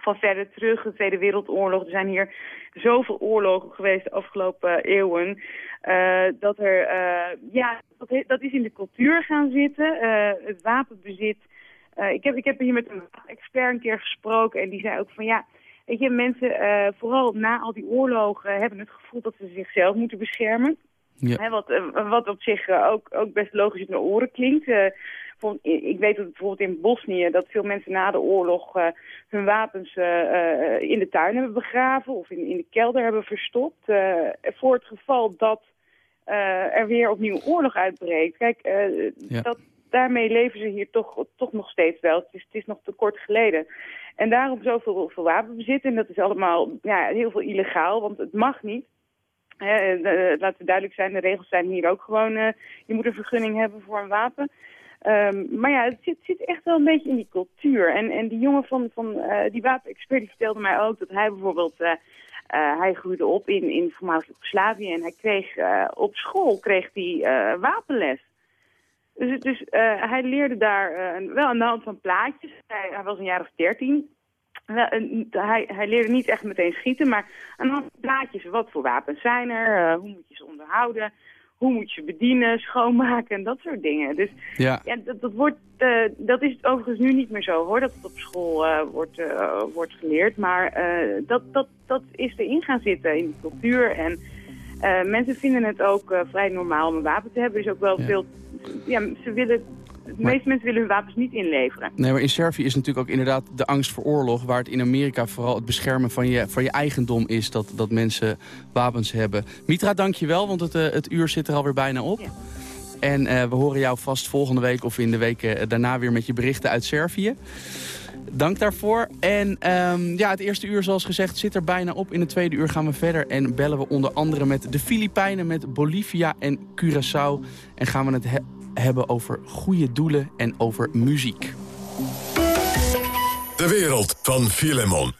van verder terug, de Tweede Wereldoorlog. Er zijn hier zoveel oorlogen geweest de afgelopen eeuwen. eh, dat er, eh, ja, dat, dat is in de cultuur gaan zitten. Eh, het wapenbezit. Eh, ik, heb, ik heb hier met een expert een keer gesproken en die zei ook van ja, weet je, mensen, eh, vooral na al die oorlogen, hebben het gevoel dat ze zichzelf moeten beschermen. Ja. Hè, wat, eh, wat op zich eh, ook, ook best logisch in de oren klinkt. Eh, ik weet dat bijvoorbeeld in Bosnië dat veel mensen na de oorlog hun wapens in de tuin hebben begraven of in, in de kelder hebben verstopt. voor het geval dat er weer opnieuw oorlog uitbreekt. Kijk, Ja. dat, daarmee leven ze hier toch, toch nog steeds wel. Het is, het is nog te kort geleden. En daarom zoveel veel wapenbezit. En dat is allemaal ja, heel veel illegaal, want het mag niet. Hè, eh, laten we duidelijk zijn, de regels zijn hier ook gewoon... eh, je moet een vergunning hebben voor een wapen. Ehm, maar ja, het zit, echt wel een beetje in die cultuur. En, en die jongen van, van eh, die wapenexpert vertelde mij ook dat hij bijvoorbeeld... eh, eh, hij groeide op in, in voormalig Joegoslavië en hij kreeg eh, op school kreeg hij, eh, wapenles. Dus, dus eh, hij leerde daar eh, wel aan de hand van plaatjes. Hij, hij was een jaar of dertien. Hij, hij leerde niet echt meteen schieten, maar aan de plaatjes. Wat voor wapens zijn er? eh, hoe moet je ze onderhouden? Hoe moet je bedienen, schoonmaken en dat soort dingen. Dus Ja. ja, dat, dat, wordt, eh, dat is overigens nu niet meer zo hoor, dat het op school eh, wordt, wordt geleerd. Maar dat, dat, dat is erin gaan zitten in de cultuur. En mensen vinden het ook vrij normaal om een wapen te hebben. Is ook wel Ja. veel... Ja, ze willen, de meeste mensen willen hun wapens niet inleveren. Nee, maar in Servië is natuurlijk ook inderdaad de angst voor oorlog... waar het in Amerika vooral het beschermen van je, van je eigendom is... Dat, dat mensen wapens hebben. Mitra, dank je wel, want het, eh, het uur zit er alweer bijna op. Ja. En eh, we horen jou vast volgende week of in de weken daarna weer met je berichten uit Servië. Dank daarvoor. En ehm, ja, het eerste uur, zoals gezegd, zit er bijna op. In het tweede uur gaan we verder en bellen we onder andere met de Filipijnen, met Bolivia en Curaçao. En gaan we het he- hebben over goede doelen en over muziek. De wereld van Filemon.